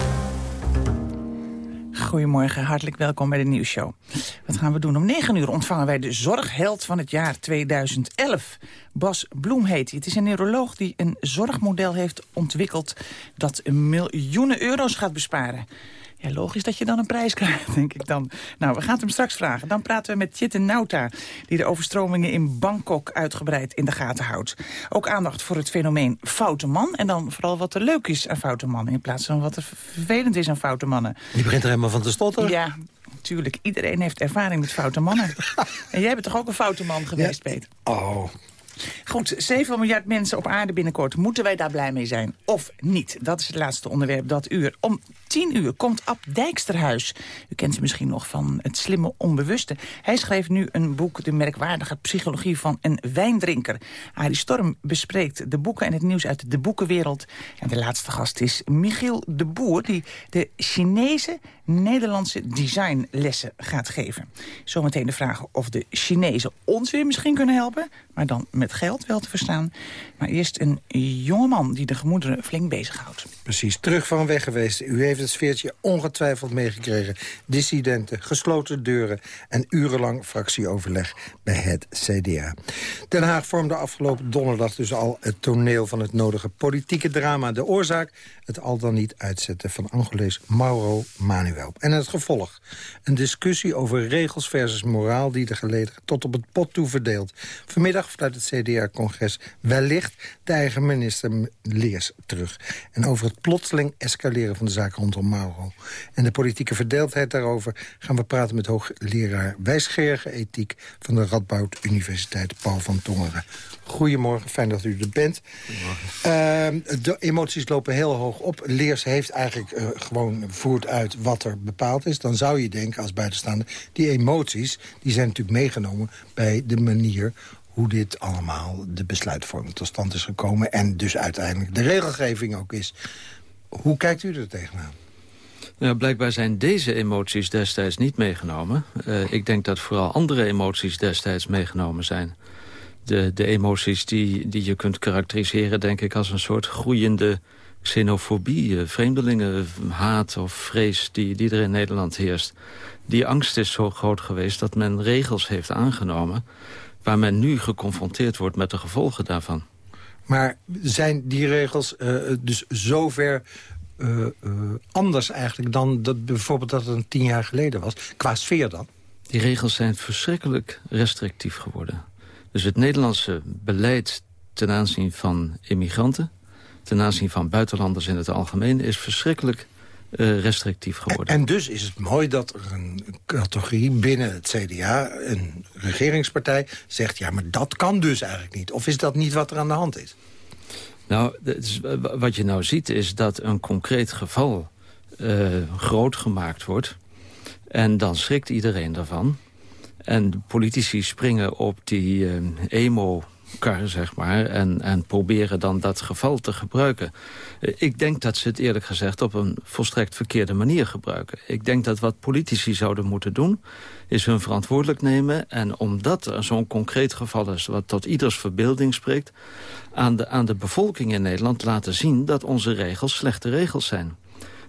Goedemorgen, hartelijk welkom bij de nieuwsshow. Wat gaan we doen? Om 9 uur ontvangen wij de zorgheld van het jaar 2011. Bas Bloem heet hij. Het is een neuroloog die een zorgmodel heeft ontwikkeld... dat miljoenen euro's gaat besparen. Ja, logisch dat je dan een prijs krijgt, denk ik dan. Nou, we gaan het hem straks vragen. Dan praten we met Chitte Nauta, die de overstromingen in Bangkok uitgebreid in de gaten houdt. Ook aandacht voor het fenomeen foute man. En dan vooral wat er leuk is aan foute mannen, in plaats van wat er vervelend is aan foute mannen. Je begint er helemaal van te stotteren. Ja, natuurlijk. Iedereen heeft ervaring met foute mannen. en jij bent toch ook een foute man geweest, Peter? Oh, Goed, 7 miljard mensen op aarde binnenkort. Moeten wij daar blij mee zijn of niet? Dat is het laatste onderwerp dat uur. Om 10 uur komt Ab Dijksterhuis. U kent hem misschien nog van het slimme onbewuste. Hij schreef nu een boek, De merkwaardige psychologie van een wijndrinker. Arie Storm bespreekt de boeken en het nieuws uit de boekenwereld. En de laatste gast is Michiel de Boer... die de Chinese Nederlandse designlessen gaat geven. Zometeen de vraag of de Chinezen ons weer misschien kunnen helpen... maar dan met geld wel te verstaan. Maar eerst een jonge man die de gemoederen flink bezighoudt. Precies, terug van weg geweest. U heeft het sfeertje ongetwijfeld meegekregen. Dissidenten, gesloten deuren en urenlang fractieoverleg bij het CDA. Den Haag vormde afgelopen donderdag dus al het toneel van het nodige politieke drama. De oorzaak, het al dan niet uitzetten van Angolees Mauro Manuel. En het gevolg, een discussie over regels versus moraal... die de geleden tot op het pot toe verdeelt. Vanmiddag vanuit het CDA-congres wellicht de eigen minister Leers terug. En over het plotseling escaleren van de zaak rondom Mauro. En de politieke verdeeldheid daarover gaan we praten met hoogleraar wijsgerige ethiek... van de Radboud Universiteit, Paul van Tongeren. Goedemorgen, fijn dat u er bent. Ehm, de emoties lopen heel hoog op. Leers heeft eigenlijk uh, gewoon voert uit wat er bepaald is. Dan zou je denken als buitenstaander... die emoties die zijn natuurlijk meegenomen bij de manier hoe dit allemaal de besluitvorming tot stand is gekomen... en dus uiteindelijk de regelgeving ook is. Hoe kijkt u er tegenaan? Nou, blijkbaar zijn deze emoties destijds niet meegenomen. Uh, ik denk dat vooral andere emoties destijds meegenomen zijn. De, de emoties die, die je kunt karakteriseren, denk ik, als een soort groeiende xenofobie, uh, vreemdelingen, haat of vrees die, die er in Nederland heerst. Die angst is zo groot geweest dat men regels heeft aangenomen... waar men nu geconfronteerd wordt met de gevolgen daarvan. Maar zijn die regels uh, dus zover uh, uh, anders eigenlijk dan dat bijvoorbeeld dat het een tien jaar geleden was? Qua sfeer dan? Die regels zijn verschrikkelijk restrictief geworden. Dus het Nederlandse beleid ten aanzien van immigranten... ten aanzien van buitenlanders in het algemeen... is verschrikkelijk uh, restrictief geworden. En, en, dus is het mooi dat er een categorie binnen het CDA... een regeringspartij zegt... ja, maar dat kan dus eigenlijk niet. Of is dat niet wat er aan de hand is? Nou, wat je nou ziet is dat een concreet geval uh, groot gemaakt wordt. En dan schrikt iedereen daarvan. En de politici springen op die uh, emo kar, zeg maar, en, en proberen dan dat geval te gebruiken. Ik denk dat ze het eerlijk gezegd op een volstrekt verkeerde manier gebruiken. Ik denk dat wat politici zouden moeten doen, is hun verantwoordelijk nemen... en omdat er zo'n concreet geval is wat tot ieders verbeelding spreekt... Aan de, aan de bevolking in Nederland laten zien dat onze regels slechte regels zijn.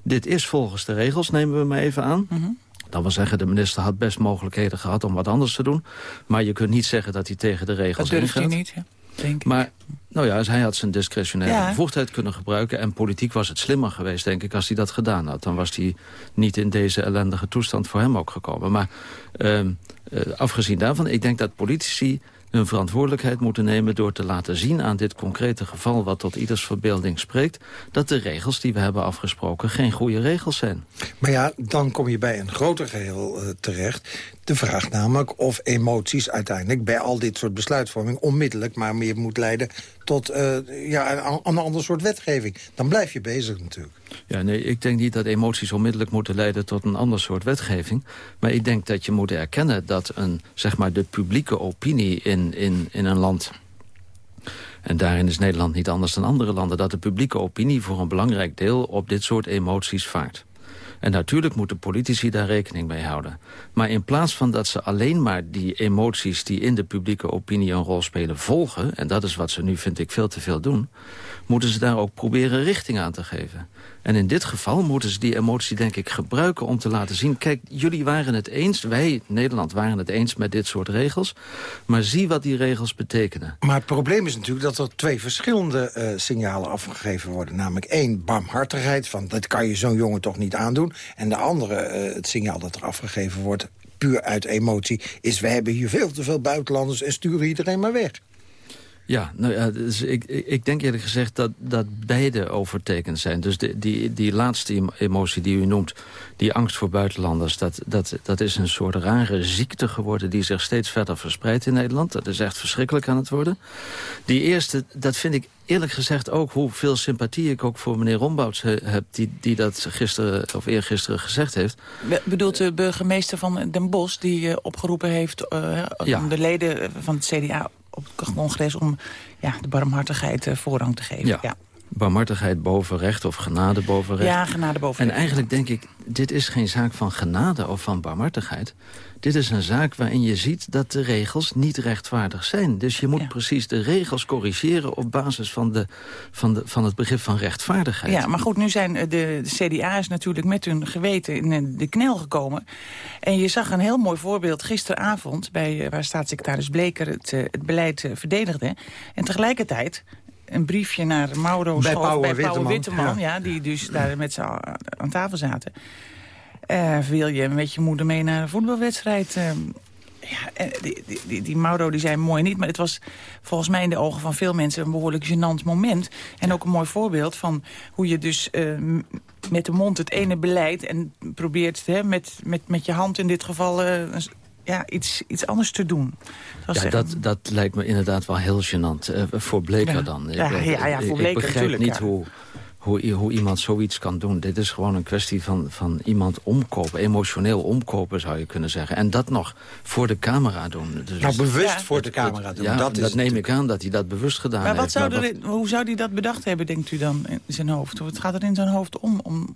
Dit is volgens de regels, nemen we maar even aan... -hmm. Dat wil zeggen, de minister had best mogelijkheden gehad om wat anders te doen. Maar je kunt niet zeggen dat hij tegen de regels ingaat. Dat durft hij niet, ja. Denk maar nou ja, hij had zijn discretionaire ja. bevoegdheid kunnen gebruiken. En politiek was het slimmer geweest, denk ik, als hij dat gedaan had. Dan was hij niet in deze ellendige toestand voor hem ook gekomen. Maar uh, uh, afgezien daarvan, ik denk dat politici hun verantwoordelijkheid moeten nemen... door te laten zien aan dit concrete geval... wat tot ieders verbeelding spreekt... dat de regels die we hebben afgesproken geen goede regels zijn. Maar ja, dan kom je bij een groter geheel uh, terecht. De vraag namelijk of emoties uiteindelijk... bij al dit soort besluitvorming onmiddellijk maar meer moet leiden... tot uh, ja, een, een ander soort wetgeving. Dan blijf je bezig natuurlijk. Ja, nee, ik denk niet dat emoties onmiddellijk moeten leiden tot een ander soort wetgeving. Maar ik denk dat je moet erkennen dat een, zeg maar, de publieke opinie in, in, in een land... En daarin is Nederland niet anders dan andere landen... dat de publieke opinie voor een belangrijk deel op dit soort emoties vaart. En natuurlijk moeten politici daar rekening mee houden. Maar in plaats van dat ze alleen maar die emoties... die in de publieke opinie een rol spelen volgen... en dat is wat ze nu, vind ik, veel te veel doen... moeten ze daar ook proberen richting aan te geven. En in dit geval moeten ze die emotie denk ik gebruiken om te laten zien... kijk, jullie waren het eens, wij, Nederland, waren het eens met dit soort regels. Maar zie wat die regels betekenen. Maar het probleem is natuurlijk dat er twee verschillende uh, signalen afgegeven worden. Namelijk één, barmhartigheid, van dat kan je zo'n jongen toch niet aandoen. En de andere, uh, het signaal dat er afgegeven wordt puur uit emotie... is we hebben hier veel te veel buitenlanders en sturen iedereen maar weg. Ja, nou ja, dus ik, ik denk eerlijk gezegd dat, dat beide overtekend zijn. Dus de, die, die laatste emotie die u noemt, die angst voor buitenlanders... Dat, dat, dat is een soort rare ziekte geworden die zich steeds verder verspreidt in Nederland. Dat is echt verschrikkelijk aan het worden. Die eerste, dat vind ik eerlijk gezegd ook hoeveel sympathie ik ook voor meneer Rombouts heb... Die, die dat gisteren of eergisteren gezegd heeft. Bedoelt de burgemeester van Den Bosch die uh, opgeroepen heeft... Uh, ja. om de leden van het CDA op het congres om ja, de barmhartigheid uh, voorrang te geven. Ja. ja. Barmhartigheid boven recht of genade boven recht. Ja, genade boven En eigenlijk denk ik, dit is geen zaak van genade of van barmhartigheid. Dit is een zaak waarin je ziet dat de regels niet rechtvaardig zijn. Dus je moet precies de regels corrigeren op basis van, de, van, de, van het begrip van rechtvaardigheid. Ja, maar goed, nu zijn de, de CDA's natuurlijk met hun geweten in de knel gekomen. En je zag een heel mooi voorbeeld gisteravond... Bij, waar staatssecretaris Bleker het, eh, het beleid eh, verdedigde. En tegelijkertijd een briefje naar Mauro bij bij Witteman, Witteman ja. ja. die dus daar met z'n aan tafel zaten. Uh, wil je met je moeder mee naar een voetbalwedstrijd? Uh, ja, die, die, die, die Mauro die zei mooi niet, maar het was volgens mij in de ogen van veel mensen een behoorlijk gênant moment. En ook een mooi voorbeeld van hoe je dus uh, met de mond het ene beleid en probeert hè, met, met, met je hand in dit geval ja, iets, iets anders te doen. Ja, dat, dat lijkt me inderdaad wel heel gênant. Uh, voor Bleker ja. dan. Ja, ik, ja, ja, voor Bleker, ik begrijp niet hoe, hoe, hoe iemand zoiets kan doen. Dit is gewoon een kwestie van, van iemand omkopen. Emotioneel omkopen zou je kunnen zeggen. En dat nog voor de camera doen. Dus nou, bewust voor de camera doen. Ja, dat, dat neem ik aan dat hij dat bewust gedaan maar wat heeft. Zou maar er, hoe zou hij dat bedacht hebben, denkt u dan, in zijn hoofd? Wat gaat er in zijn hoofd om, om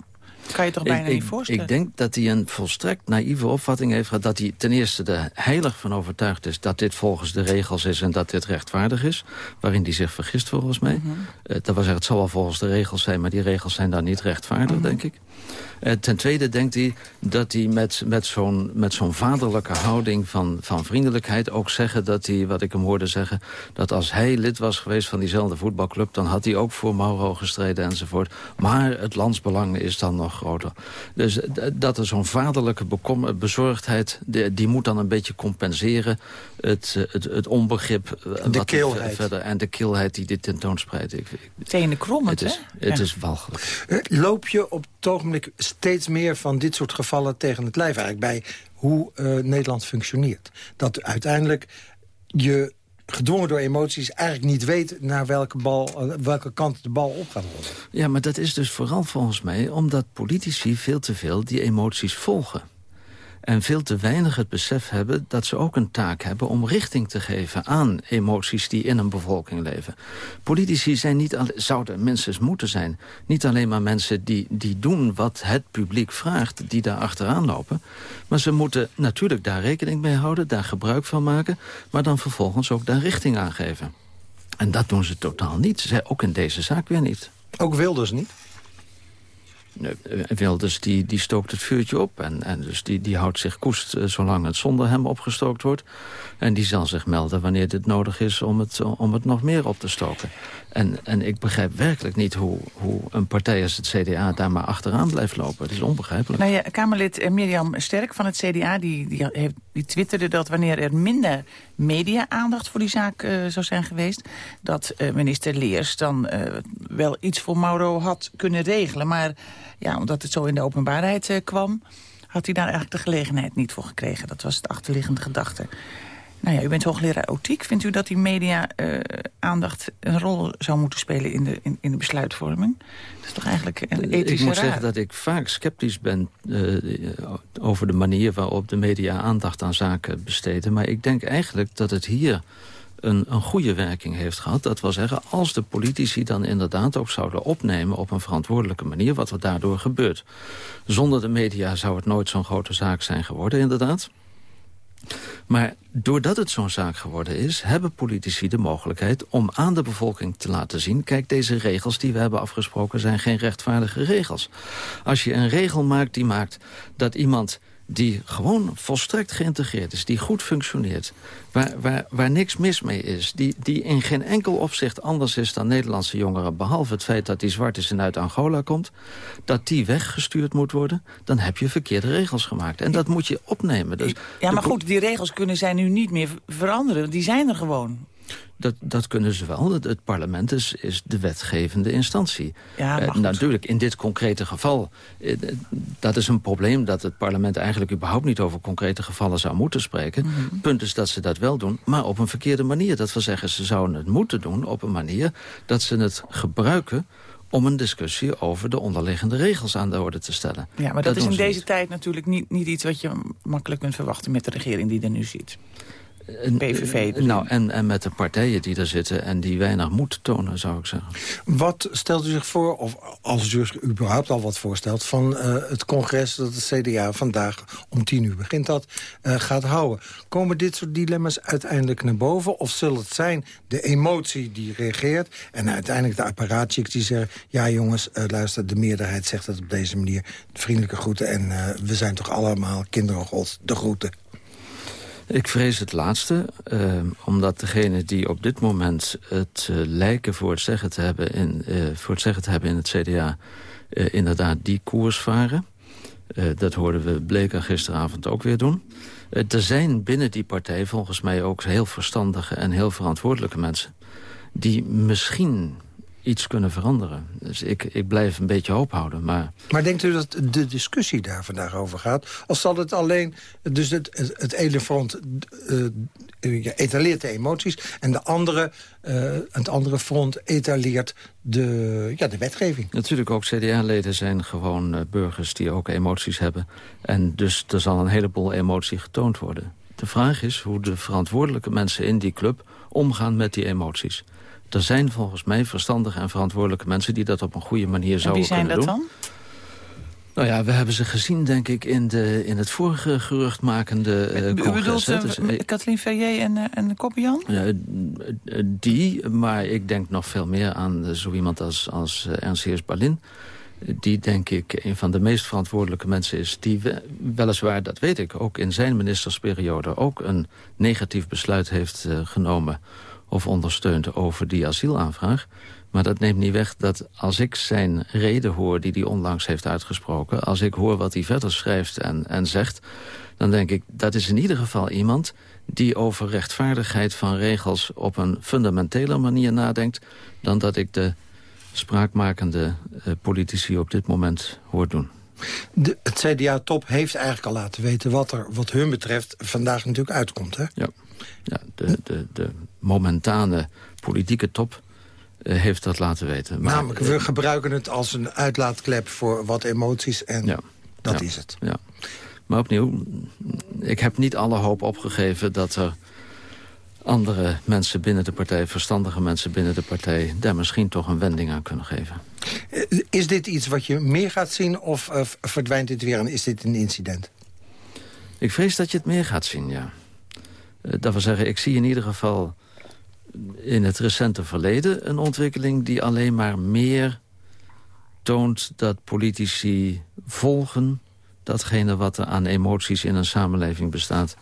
kan je toch bijna ik, niet voorstellen? Ik denk dat hij een volstrekt naïeve opvatting heeft gehad... dat hij ten eerste er heilig van overtuigd is... dat dit volgens de regels is en dat dit rechtvaardig is. Waarin hij zich vergist volgens mij. Mm -hmm. uh, dat was zeggen, het zal wel volgens de regels zijn... maar die regels zijn daar niet rechtvaardig, mm -hmm. denk ik. Uh, ten tweede denkt hij dat hij met, met zo'n zo'n vaderlijke houding van, van vriendelijkheid... ook zeggen dat hij, wat ik hem hoorde zeggen... dat als hij lid was geweest van diezelfde voetbalclub... dan had hij ook voor Mauro gestreden enzovoort. Maar het landsbelang is dan nog groter. Dus dat er zo'n vaderlijke bezorgdheid... Die, die, moet dan een beetje compenseren. Het, het, het onbegrip de kilheid. verder en de kilheid die dit tentoonspreidt. Ik, ik, Tenen krommend, het is, hè? Het ja. is walgelijk. Loop je op het ogenblik steeds meer van dit soort gevallen tegen het lijf... eigenlijk bij hoe uh, Nederland functioneert? Dat uiteindelijk je gedwongen door emoties eigenlijk niet weet... naar welke, bal, welke kant de bal op gaat rollen. Ja, maar dat is dus vooral volgens mij... omdat politici veel te veel die emoties volgen. En veel te weinig het besef hebben dat ze ook een taak hebben... om richting te geven aan emoties die in een bevolking leven. Politici zijn niet zouden minstens moeten zijn. Niet alleen maar mensen die, die doen wat het publiek vraagt... die daar achteraan lopen. Maar ze moeten natuurlijk daar rekening mee houden... daar gebruik van maken... maar dan vervolgens ook daar richting aan geven. En dat doen ze totaal niet. Ze, ook in deze zaak weer niet. Ook Wilders niet? Wilders die, die stookt het vuurtje op. En, en dus die, die houdt zich koest uh, zolang het zonder hem opgestookt wordt. En die zal zich melden wanneer dit nodig is om het, om het nog meer op te stoken. En, en ik begrijp werkelijk niet hoe, hoe een partij als het CDA daar maar achteraan blijft lopen. Het is onbegrijpelijk. Nou ja, Kamerlid Mirjam Sterk van het CDA die, die, heeft, die twitterde dat wanneer er minder media-aandacht voor die zaak zou zijn geweest... dat minister Leers dan wel iets voor Mauro had kunnen regelen. Maar ja, omdat het zo in de openbaarheid kwam... had hij daar eigenlijk de gelegenheid niet voor gekregen. Dat was het achterliggende gedachte. Nou ja, u bent hoogleraar autiek. Vindt u dat die media-aandacht uh, een rol zou moeten spelen in de, in, in de besluitvorming? Dat is toch eigenlijk een ethische Ik moet raad? zeggen dat ik vaak sceptisch ben uh, over de manier waarop de media aandacht aan zaken besteden. Maar ik denk eigenlijk dat het hier een, een goede werking heeft gehad. Dat wil zeggen, als de politici dan inderdaad ook zouden opnemen... op een verantwoordelijke manier wat er daardoor gebeurt. Zonder de media zou het nooit zo'n grote zaak zijn geworden, inderdaad. Maar doordat het zo'n zaak geworden is... hebben politici de mogelijkheid om aan de bevolking te laten zien... kijk, deze regels die we hebben afgesproken zijn geen rechtvaardige regels. Als je een regel maakt die maakt dat iemand die gewoon volstrekt geïntegreerd is, die goed functioneert... waar, waar, waar niks mis mee is, die, die in geen enkel opzicht anders is dan Nederlandse jongeren... behalve het feit dat hij zwart is en uit Angola komt... dat die weggestuurd moet worden, dan heb je verkeerde regels gemaakt. En dat moet je opnemen. Dus ja, maar goed, die regels kunnen zij nu niet meer veranderen. Die zijn er gewoon. Dat, dat kunnen ze wel. Het, het parlement is, is de wetgevende instantie. Ja, eh, natuurlijk, in dit concrete geval... Eh, dat is een probleem dat het parlement eigenlijk überhaupt niet... over concrete gevallen zou moeten spreken. Mhm. Punt is dat ze dat wel doen, maar op een verkeerde manier. Dat wil zeggen, ze zouden het moeten doen op een manier... dat ze het gebruiken om een discussie over de onderliggende regels aan de orde te stellen. Ja, maar dat, is in ze deze niet. tijd natuurlijk niet, niet iets wat je makkelijk kunt verwachten met de regering die er nu zit. En, PVV dus. Nou, en, en met de partijen die er zitten en die weinig moed tonen, zou ik zeggen. Wat stelt u zich voor, of als u zich überhaupt al wat voorstelt... van eh, het congres dat het CDA vandaag om tien uur begint dat, eh, gaat houden? Komen dit soort dilemma's uiteindelijk naar boven? Of zal het zijn de emotie die reageert... en uiteindelijk de apparaatchicks die zeggen... ja jongens, eh, luister, de meerderheid zegt het op deze manier. Vriendelijke groeten en eh, we zijn toch allemaal kinderen gods, de groeten. Ik vrees het laatste, eh, omdat degene die op dit moment het eh, lijken voor het, zeggen te hebben in, eh, voor het zeggen te hebben in het CDA... inderdaad die koers varen. Dat hoorden we Bleker gisteravond ook weer doen. Er zijn binnen die partij volgens mij ook heel verstandige en heel verantwoordelijke mensen... die misschien iets kunnen veranderen. Dus ik, ik blijf een beetje hoop houden, maar... Maar denkt u dat de discussie daar vandaag over gaat? Of zal het alleen, dus het, het, ene front eh, ja, etaleert de emoties... en de andere, eh, het andere front etaleert de, ja, de wetgeving? Natuurlijk ook CDA-leden zijn gewoon eh, burgers die ook emoties hebben. En dus er zal een heleboel emotie getoond worden. De vraag is hoe de verantwoordelijke mensen in die club omgaan met die emoties. Er zijn volgens mij verstandige en verantwoordelijke mensen... die dat op een goede manier En zouden wie zijn kunnen dat doen. dan? Nou ja, we hebben ze gezien, denk ik, in, de, in het vorige geruchtmakende eh U congres. eh, Dus, m- eh, Kathleen Verrier en, eh, en Koppian? eh, die, maar ik denk nog veel meer aan eh, zo iemand als, als eh, Ernst Heers Berlin. Die, denk ik, een van de meest verantwoordelijke mensen is... die we- weliswaar, dat weet ik, ook in zijn ministersperiode... ook een negatief besluit heeft eh, genomen of ondersteund over die asielaanvraag. Maar dat neemt niet weg dat als ik zijn reden hoor... die hij onlangs heeft uitgesproken... als ik hoor wat hij verder schrijft en, en zegt... dan denk ik, dat is in ieder geval iemand... die over rechtvaardigheid van regels op een fundamentele manier nadenkt... dan dat ik de spraakmakende eh, politici op dit moment hoor doen. De, het CDA-top heeft eigenlijk al laten weten... wat er wat hun betreft vandaag natuurlijk uitkomt. Hè? Ja, ja de, de, de momentane politieke top eh, heeft dat laten weten. Maar, Namelijk, we gebruiken het als een uitlaatklep voor wat emoties en dat ja, is het. Ja. Maar opnieuw, ik heb niet alle hoop opgegeven dat er andere mensen binnen de partij, verstandige mensen binnen de partij, daar misschien toch een wending aan kunnen geven. Eh, Is dit iets wat je meer gaat zien of eh, verdwijnt dit weer en is dit een incident? Ik vrees dat je het meer gaat zien, ja. Eh, Dat wil zeggen, ik zie in ieder geval in het recente verleden... een ontwikkeling die alleen maar meer toont dat politici volgen... datgene wat er aan emoties in een samenleving bestaat...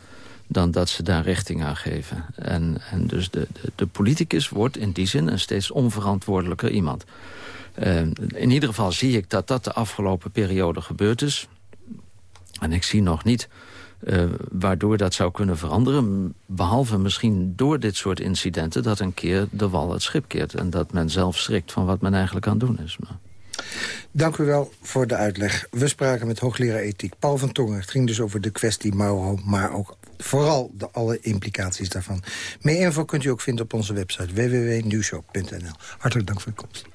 dan dat ze daar richting aan geven. En, en dus de, de, politicus wordt in die zin een steeds onverantwoordelijker iemand. Eh, in ieder geval zie ik dat dat de afgelopen periode gebeurd is. En ik zie nog niet eh, waardoor dat zou kunnen veranderen. Behalve misschien door dit soort incidenten... dat een keer de wal het schip keert. En dat men zelf schrikt van wat men eigenlijk aan het doen is. Maar... Dank u wel voor de uitleg. We spraken met hoogleraar ethiek Paul van Tongen. Het ging dus over de kwestie Mauro, maar ook vooral de alle implicaties daarvan. Meer info kunt u ook vinden op onze website www.nieuwshow.nl. Hartelijk dank voor uw komst.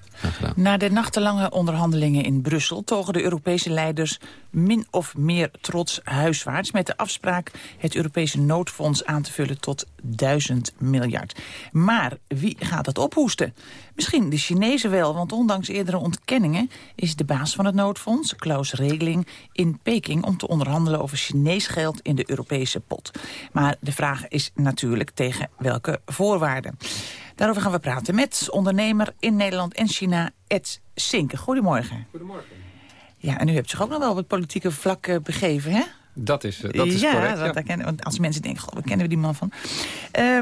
Na de nachtenlange onderhandelingen in Brussel... togen de Europese leiders min of meer trots huiswaarts... met de afspraak het Europese noodfonds aan te vullen tot 1000 miljard. Maar wie gaat dat ophoesten? Misschien de Chinezen wel, want ondanks eerdere ontkenningen... is de baas van het noodfonds, Klaus Regling, in Peking... om te onderhandelen over Chinees geld in de Europese pot. Maar de vraag is natuurlijk tegen welke voorwaarden. Daarover gaan we praten met ondernemer in Nederland en China, Ed Sinke. Goedemorgen. Goedemorgen. Ja, en u hebt zich ook nog wel op het politieke vlak uh, begeven, hè? Dat is, dat is ja, correct, dat, ja. Want als mensen denken, god, waar kennen we die man van? Uh,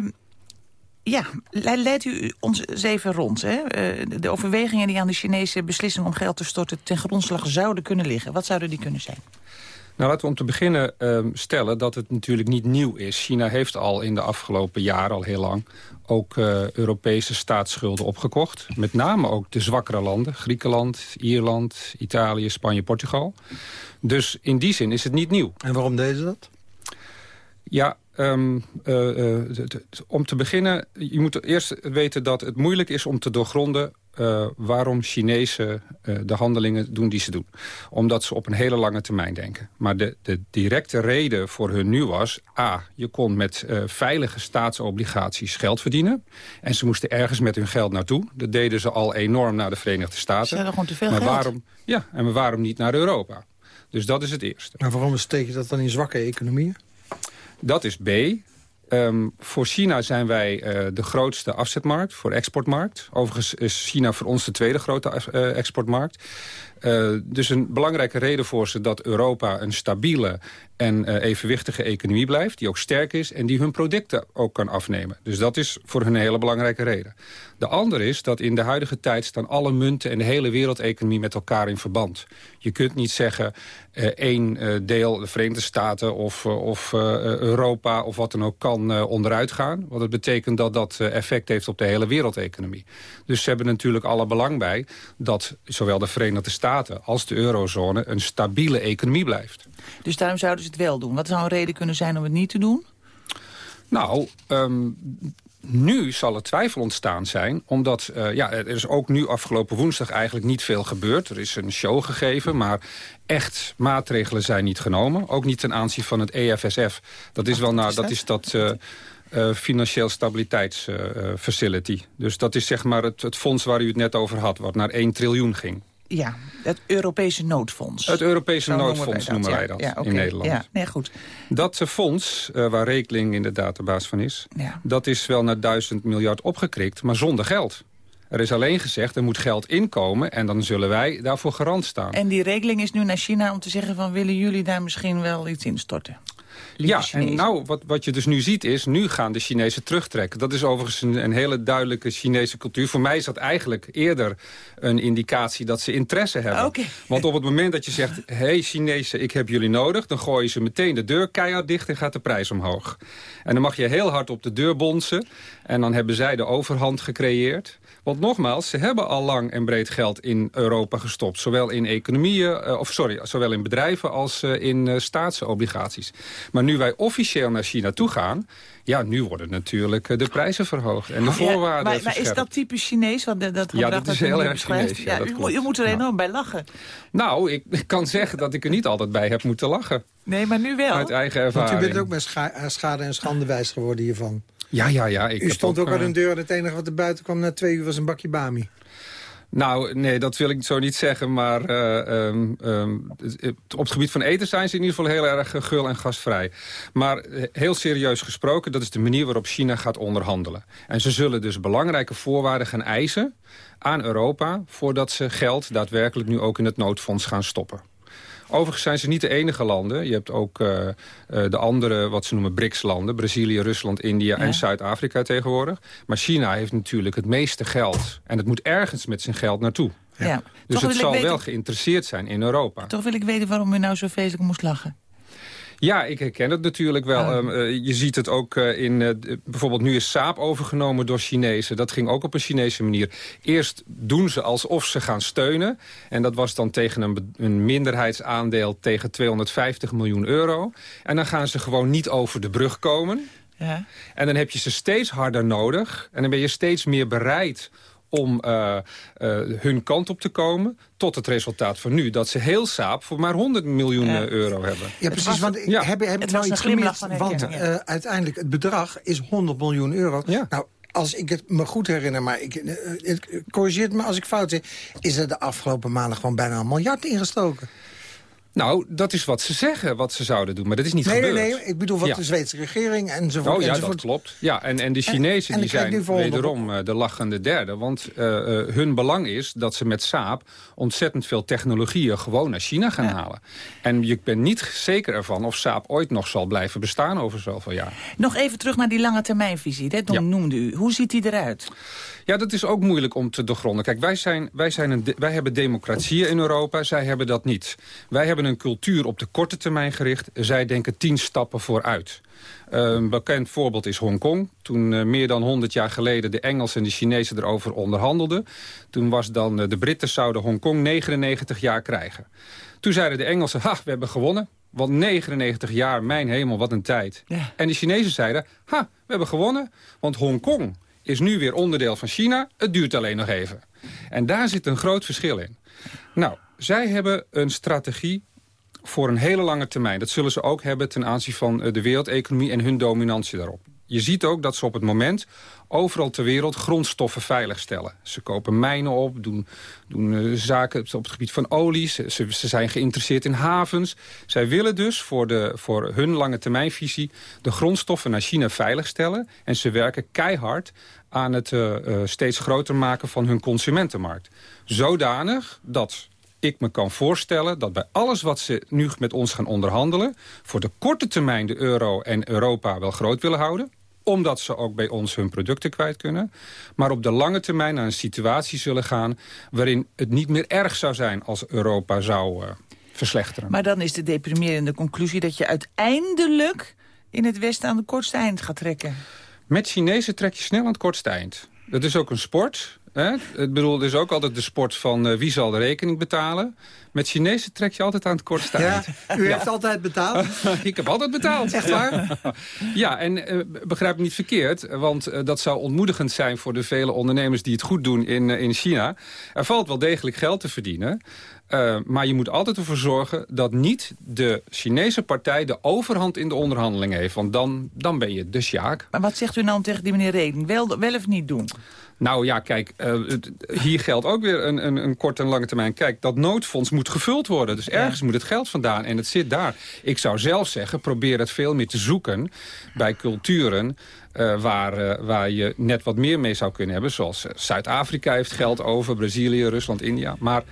ja, leidt u ons eens even rond. Hè? Uh, de overwegingen die aan de Chinese beslissing om geld te storten... ten grondslag zouden kunnen liggen. Wat zouden die kunnen zijn? Nou, laten we om te beginnen uh, stellen dat het natuurlijk niet nieuw is. China heeft al in de afgelopen jaren, al heel lang... ook uh, Europese staatsschulden opgekocht. Met name ook de zwakkere landen. Griekenland, Ierland, Italië, Spanje, Portugal. Dus in die zin is het niet nieuw. En waarom deden ze dat? Ja, Um, uh, uh, om te beginnen, je moet eerst weten dat het moeilijk is om te doorgronden... Uh, waarom Chinezen de handelingen doen die ze doen. Omdat ze op een hele lange termijn denken. Maar de, de directe reden voor hun nu was... A, je kon met veilige staatsobligaties geld verdienen. En ze moesten ergens met hun geld naartoe. Dat deden ze al enorm naar de Verenigde Staten. Ze hadden gewoon te veel maar geld. Waarom, ja, en waarom niet naar Europa? Dus dat is het eerste. Maar waarom steek je dat dan in zwakke economieën? Dat is B. Um, voor China zijn wij uh, de grootste afzetmarkt, voor exportmarkt. Overigens is China voor ons de tweede grote uh, exportmarkt. Uh, dus een belangrijke reden voor ze dat Europa een stabiele en uh, evenwichtige economie blijft... die ook sterk is en die hun producten ook kan afnemen. Dus dat is voor hun een hele belangrijke reden. De andere is dat in de huidige tijd staan alle munten... en de hele wereldeconomie met elkaar in verband. Je kunt niet zeggen uh, één deel, de Verenigde Staten of, of Europa... of wat dan ook kan onderuit gaan. Want het betekent dat dat effect heeft op de hele wereldeconomie. Dus ze hebben natuurlijk alle belang bij dat zowel de Verenigde Staten als de eurozone een stabiele economie blijft. Dus daarom zouden ze het wel doen. Wat zou een reden kunnen zijn om het niet te doen? Nou, um, nu zal er twijfel ontstaan zijn, omdat uh, ja, er is ook nu afgelopen woensdag eigenlijk niet veel gebeurd. Er is een show gegeven, maar echt maatregelen zijn niet genomen. Ook niet ten aanzien van het EFSF. Dat is wel, nou, dat is dat... Uh, uh, financieel stabiliteitsfacility. Dus dat is zeg maar het, het fonds waar u het net over had, wat naar 1 triljoen ging. Ja, het Europese noodfonds. Het Europese Zo noodfonds noemen wij dat, ja, okay. in Nederland. Ja, nee, goed. Dat uh, fonds, uh, waar Rekening in de databaas van is... Ja. dat is wel naar 1000 miljard opgekrikt, maar zonder geld. Er is alleen gezegd, er moet geld inkomen en dan zullen wij daarvoor garant staan. En die regeling is nu naar China om te zeggen van... willen jullie daar misschien wel iets instorten? Ja, en nou, wat, wat je dus nu ziet is, nu gaan de Chinezen terugtrekken. Dat is overigens een, een, hele duidelijke Chinese cultuur. Voor mij is dat eigenlijk eerder een indicatie dat ze interesse hebben. Okay. Want op het moment dat je zegt, hé hey, Chinezen, ik heb jullie nodig... dan gooien ze meteen de deur keihard dicht en gaat de prijs omhoog. En dan mag je heel hard op de deur bonzen. En dan hebben zij de overhand gecreëerd. Want nogmaals, ze hebben al lang en breed geld in Europa gestopt. Zowel in economieën, uh, of sorry, zowel in bedrijven als uh, in uh, staatsobligaties. Maar nu wij officieel naar China toe gaan... ja, nu worden natuurlijk de prijzen verhoogd en de voorwaarden ja, maar, maar, is dat typisch Chinees? Want dat, dat ja, dat is heel erg Chinees. Ja, u, u, moet er enorm bij lachen. Nou, ik, ik, kan zeggen dat ik er niet altijd bij heb moeten lachen. Nee, maar nu wel. Uit eigen ervaring. Want u bent ook bij scha schade en schande wijs geworden hiervan. Ja, ja, ja. Ik U stond ook, aan een deur en het enige wat er buiten kwam na twee uur was een bakje bami. Nou, nee, dat wil ik zo niet zeggen. Maar uh, um, um, op het gebied van eten zijn ze in ieder geval heel erg gul en gastvrij. Maar heel serieus gesproken, dat is de manier waarop China gaat onderhandelen. En ze zullen dus belangrijke voorwaarden gaan eisen aan Europa... voordat ze geld daadwerkelijk nu ook in het noodfonds gaan stoppen. Overigens zijn ze niet de enige landen. Je hebt ook uh, uh, de andere, wat ze noemen BRICS-landen. Brazilië, Rusland, India ja. en Zuid-Afrika tegenwoordig. Maar China heeft natuurlijk het meeste geld. En het moet ergens met zijn geld naartoe. Ja. Ja. Dus Toch het zal weten... wel geïnteresseerd zijn in Europa. Toch wil ik weten waarom u nou zo feestelijk moest lachen. Ja, ik herken het natuurlijk wel. Oh. Um, uh, je ziet het ook uh, in... Uh, bijvoorbeeld nu is Saab overgenomen door Chinezen. Dat ging ook op een Chinese manier. Eerst doen ze alsof ze gaan steunen. En dat was dan tegen een, een minderheidsaandeel tegen 250 miljoen euro. En dan gaan ze gewoon niet over de brug komen. Ja. En dan heb je ze steeds harder nodig. En dan ben je steeds meer bereid om uh, uh, hun kant op te komen... tot het resultaat van nu. Dat ze heel saap voor maar 100 miljoen ja. euro hebben. Ja, precies. Want ja. heb, heb ik nou iets gemist? Want uh, uiteindelijk, het bedrag is 100 miljoen euro. Ja. Nou, als ik het me goed herinner, maar ik, het corrigeert me als ik fout zeg... is er de afgelopen maanden gewoon bijna een miljard ingestoken. Nou, dat is wat ze zeggen, wat ze zouden doen. Maar dat is niet nee, gebeurd. Nee, nee, ik bedoel wat ja. de Zweedse regering enzovoort. Oh ja, enzovoort. dat klopt. Ja, en, en de Chinezen en, en die zijn wederom uh, de lachende derde. Want uh, uh, hun belang is dat ze met Saab ontzettend veel technologieën gewoon naar China gaan ja. halen. En je bent niet zeker ervan of Saab ooit nog zal blijven bestaan over zoveel jaar. Nog even terug naar die lange termijnvisie. Dat ja. noemde u. Hoe ziet die eruit? Ja, dat is ook moeilijk om te doorgronden. Kijk, wij, zijn, wij, zijn een, wij hebben democratieën in Europa, zij hebben dat niet. Wij hebben een cultuur op de korte termijn gericht. Zij denken tien stappen vooruit. Uh, een bekend voorbeeld is Hongkong. Toen uh, meer dan 100 jaar geleden de Engelsen en de Chinezen erover onderhandelden. Toen was dan uh, de Britten zouden Hongkong 99 jaar krijgen. Toen zeiden de Engelsen, ha, we hebben gewonnen. Want 99 jaar, mijn hemel, wat een tijd. Ja. En de Chinezen zeiden, ha, we hebben gewonnen. Want Hongkong is nu weer onderdeel van China. Het duurt alleen nog even. En daar zit een groot verschil in. Nou, zij hebben een strategie voor een hele lange termijn. Dat zullen ze ook hebben ten aanzien van de wereldeconomie en hun dominantie daarop. Je ziet ook dat ze op het moment overal ter wereld grondstoffen veiligstellen. Ze kopen mijnen op, doen, doen uh, zaken op het gebied van olie. Ze, zijn geïnteresseerd in havens. Zij willen dus voor, de, voor hun lange termijnvisie de grondstoffen naar China veiligstellen. En ze werken keihard aan het uh, uh, steeds groter maken van hun consumentenmarkt. Zodanig dat ik me kan voorstellen dat bij alles wat ze nu met ons gaan onderhandelen... voor de korte termijn de euro en Europa wel groot willen houden omdat ze ook bij ons hun producten kwijt kunnen. Maar op de lange termijn naar een situatie zullen gaan... waarin het niet meer erg zou zijn als Europa zou uh, verslechteren. Maar dan is de deprimerende conclusie dat je uiteindelijk... in het Westen aan de kortste eind gaat trekken. Met Chinezen trek je snel aan het kortste eind. Dat is ook een sport. Hè? Ik bedoel, is ook altijd de sport van uh, wie zal de rekening betalen. Met Chinezen trek je altijd aan het kortste eind. Ja, u heeft altijd betaald? ik heb altijd betaald. Echt waar? ja, en uh, begrijp me niet verkeerd. Want uh, dat zou ontmoedigend zijn voor de vele ondernemers die het goed doen in, in China. Er valt wel degelijk geld te verdienen. Uh, maar je moet altijd ervoor zorgen dat niet de Chinese partij de overhand in de onderhandeling heeft. Want dan, dan ben je de sjaak. Maar wat zegt u nou tegen die meneer Reding? Wel, wel of niet doen? Nou ja, kijk, uh, het, hier geldt ook weer een, een, een korte en lange termijn. Kijk, dat noodfonds moet gevuld worden. Dus ergens ja. moet het geld vandaan en het zit daar. Ik zou zelf zeggen, probeer het veel meer te zoeken bij culturen... Uh, waar, uh, waar je net wat meer mee zou kunnen hebben. Zoals Zuid-Afrika heeft geld over, Brazilië, Rusland, India. Maar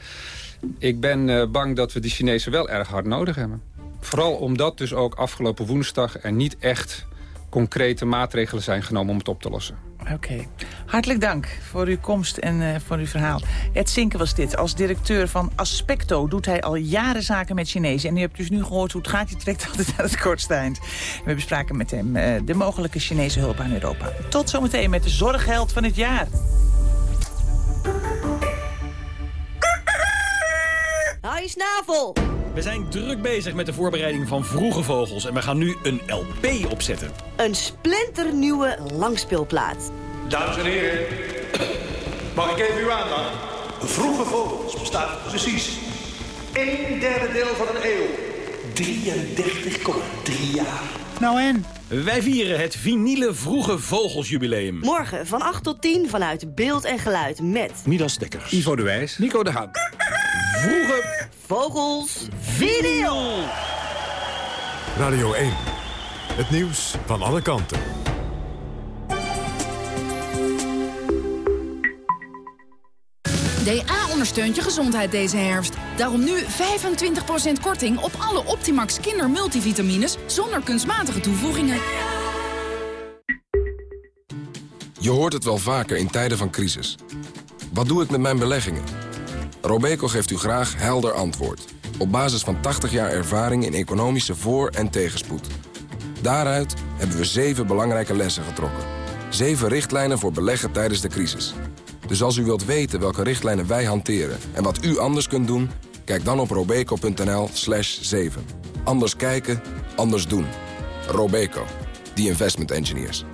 ik ben uh, bang dat we de Chinezen wel erg hard nodig hebben. Vooral omdat dus ook afgelopen woensdag er niet echt concrete maatregelen zijn genomen om het op te lossen. Oké. Hartelijk dank voor uw komst en uh, voor uw verhaal. Ed Sinken was dit. Als directeur van Aspecto doet hij al jaren zaken met Chinezen. En u hebt dus nu gehoord hoe het gaat. Je trekt altijd aan het kortste eind. We bespraken met hem uh, de mogelijke Chinese hulp aan Europa. Tot zometeen met de zorgheld van het jaar. Hou je snavel! We zijn druk bezig met de voorbereiding van Vroege Vogels... en we gaan nu een LP opzetten. Een splinternieuwe langspeelplaat. Dames en heren, mag ik even uw aandacht? Vroege Vogels bestaat precies een derde deel van een eeuw. 33,3 jaar. Nou en? Wij vieren het vinyle Vroege Vogelsjubileum. Morgen van 8 tot 10 vanuit Beeld en Geluid met... Midas Dekkers. Ivo de Wijs. Nico de Haan. Vroege Vogels Video. Radio 1. Het nieuws van alle kanten. DA ondersteunt je gezondheid deze herfst. Daarom nu 25% korting op alle Optimax kindermultivitamines... zonder kunstmatige toevoegingen. Je hoort het wel vaker in tijden van crisis. Wat doe ik met mijn beleggingen? Robeco geeft u graag helder antwoord. Op basis van 80 jaar ervaring in economische voor- en tegenspoed. Daaruit hebben we zeven belangrijke lessen getrokken. Zeven richtlijnen voor beleggen tijdens de crisis. Dus als u wilt weten welke richtlijnen wij hanteren en wat u anders kunt doen... kijk dan op robeco.nl slash 7. Anders kijken, anders doen. Robeco, the investment engineers.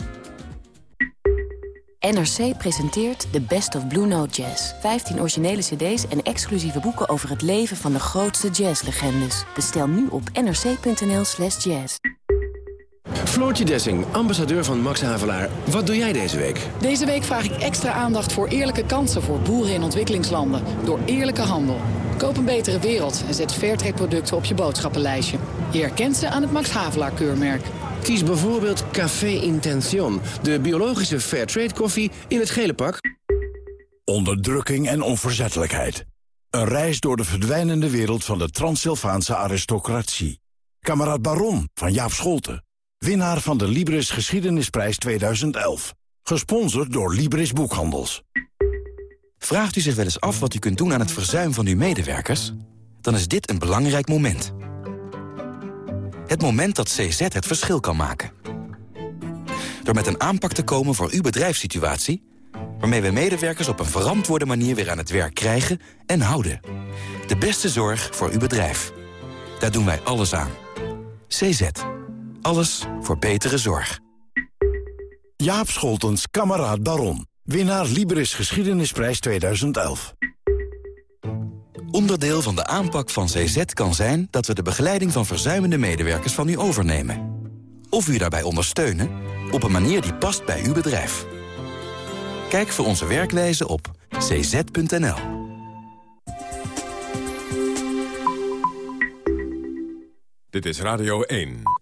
NRC presenteert The Best of Blue Note Jazz. 15 originele cd's en exclusieve boeken over het leven van de grootste jazzlegendes. Bestel nu op nrc.nl slash jazz. Floortje Dessing, ambassadeur van Max Havelaar. Wat doe jij deze week? Deze week vraag ik extra aandacht voor eerlijke kansen voor boeren in ontwikkelingslanden. Door eerlijke handel. Koop een betere wereld en zet Fairtrade producten op je boodschappenlijstje. Je herkent ze aan het Max Havelaar keurmerk. Kies bijvoorbeeld Café Intention, de biologische Fairtrade koffie in het gele pak. Onderdrukking en onverzettelijkheid. Een reis door de verdwijnende wereld van de Transsylvaanse aristocratie. Kamerad Baron van Jaap Scholten. Winnaar van de Libris Geschiedenisprijs 2011. Gesponsord door Libris Boekhandels. Vraagt u zich wel eens af wat u kunt doen aan het verzuim van uw medewerkers? Dan is dit een belangrijk moment. Het moment dat CZ het verschil kan maken. Door met een aanpak te komen voor uw bedrijfssituatie... waarmee we medewerkers op een verantwoorde manier weer aan het werk krijgen en houden. De beste zorg voor uw bedrijf. Daar doen wij alles aan. CZ. Alles voor betere zorg. Jaap Scholtens, kameraad Baron. Winnaar Libris Geschiedenisprijs 2011. Onderdeel van de aanpak van CZ kan zijn dat we de begeleiding van verzuimende medewerkers van u overnemen. Of u daarbij ondersteunen op een manier die past bij uw bedrijf. Kijk voor onze werkwijze op cz.nl. Dit is Radio 1.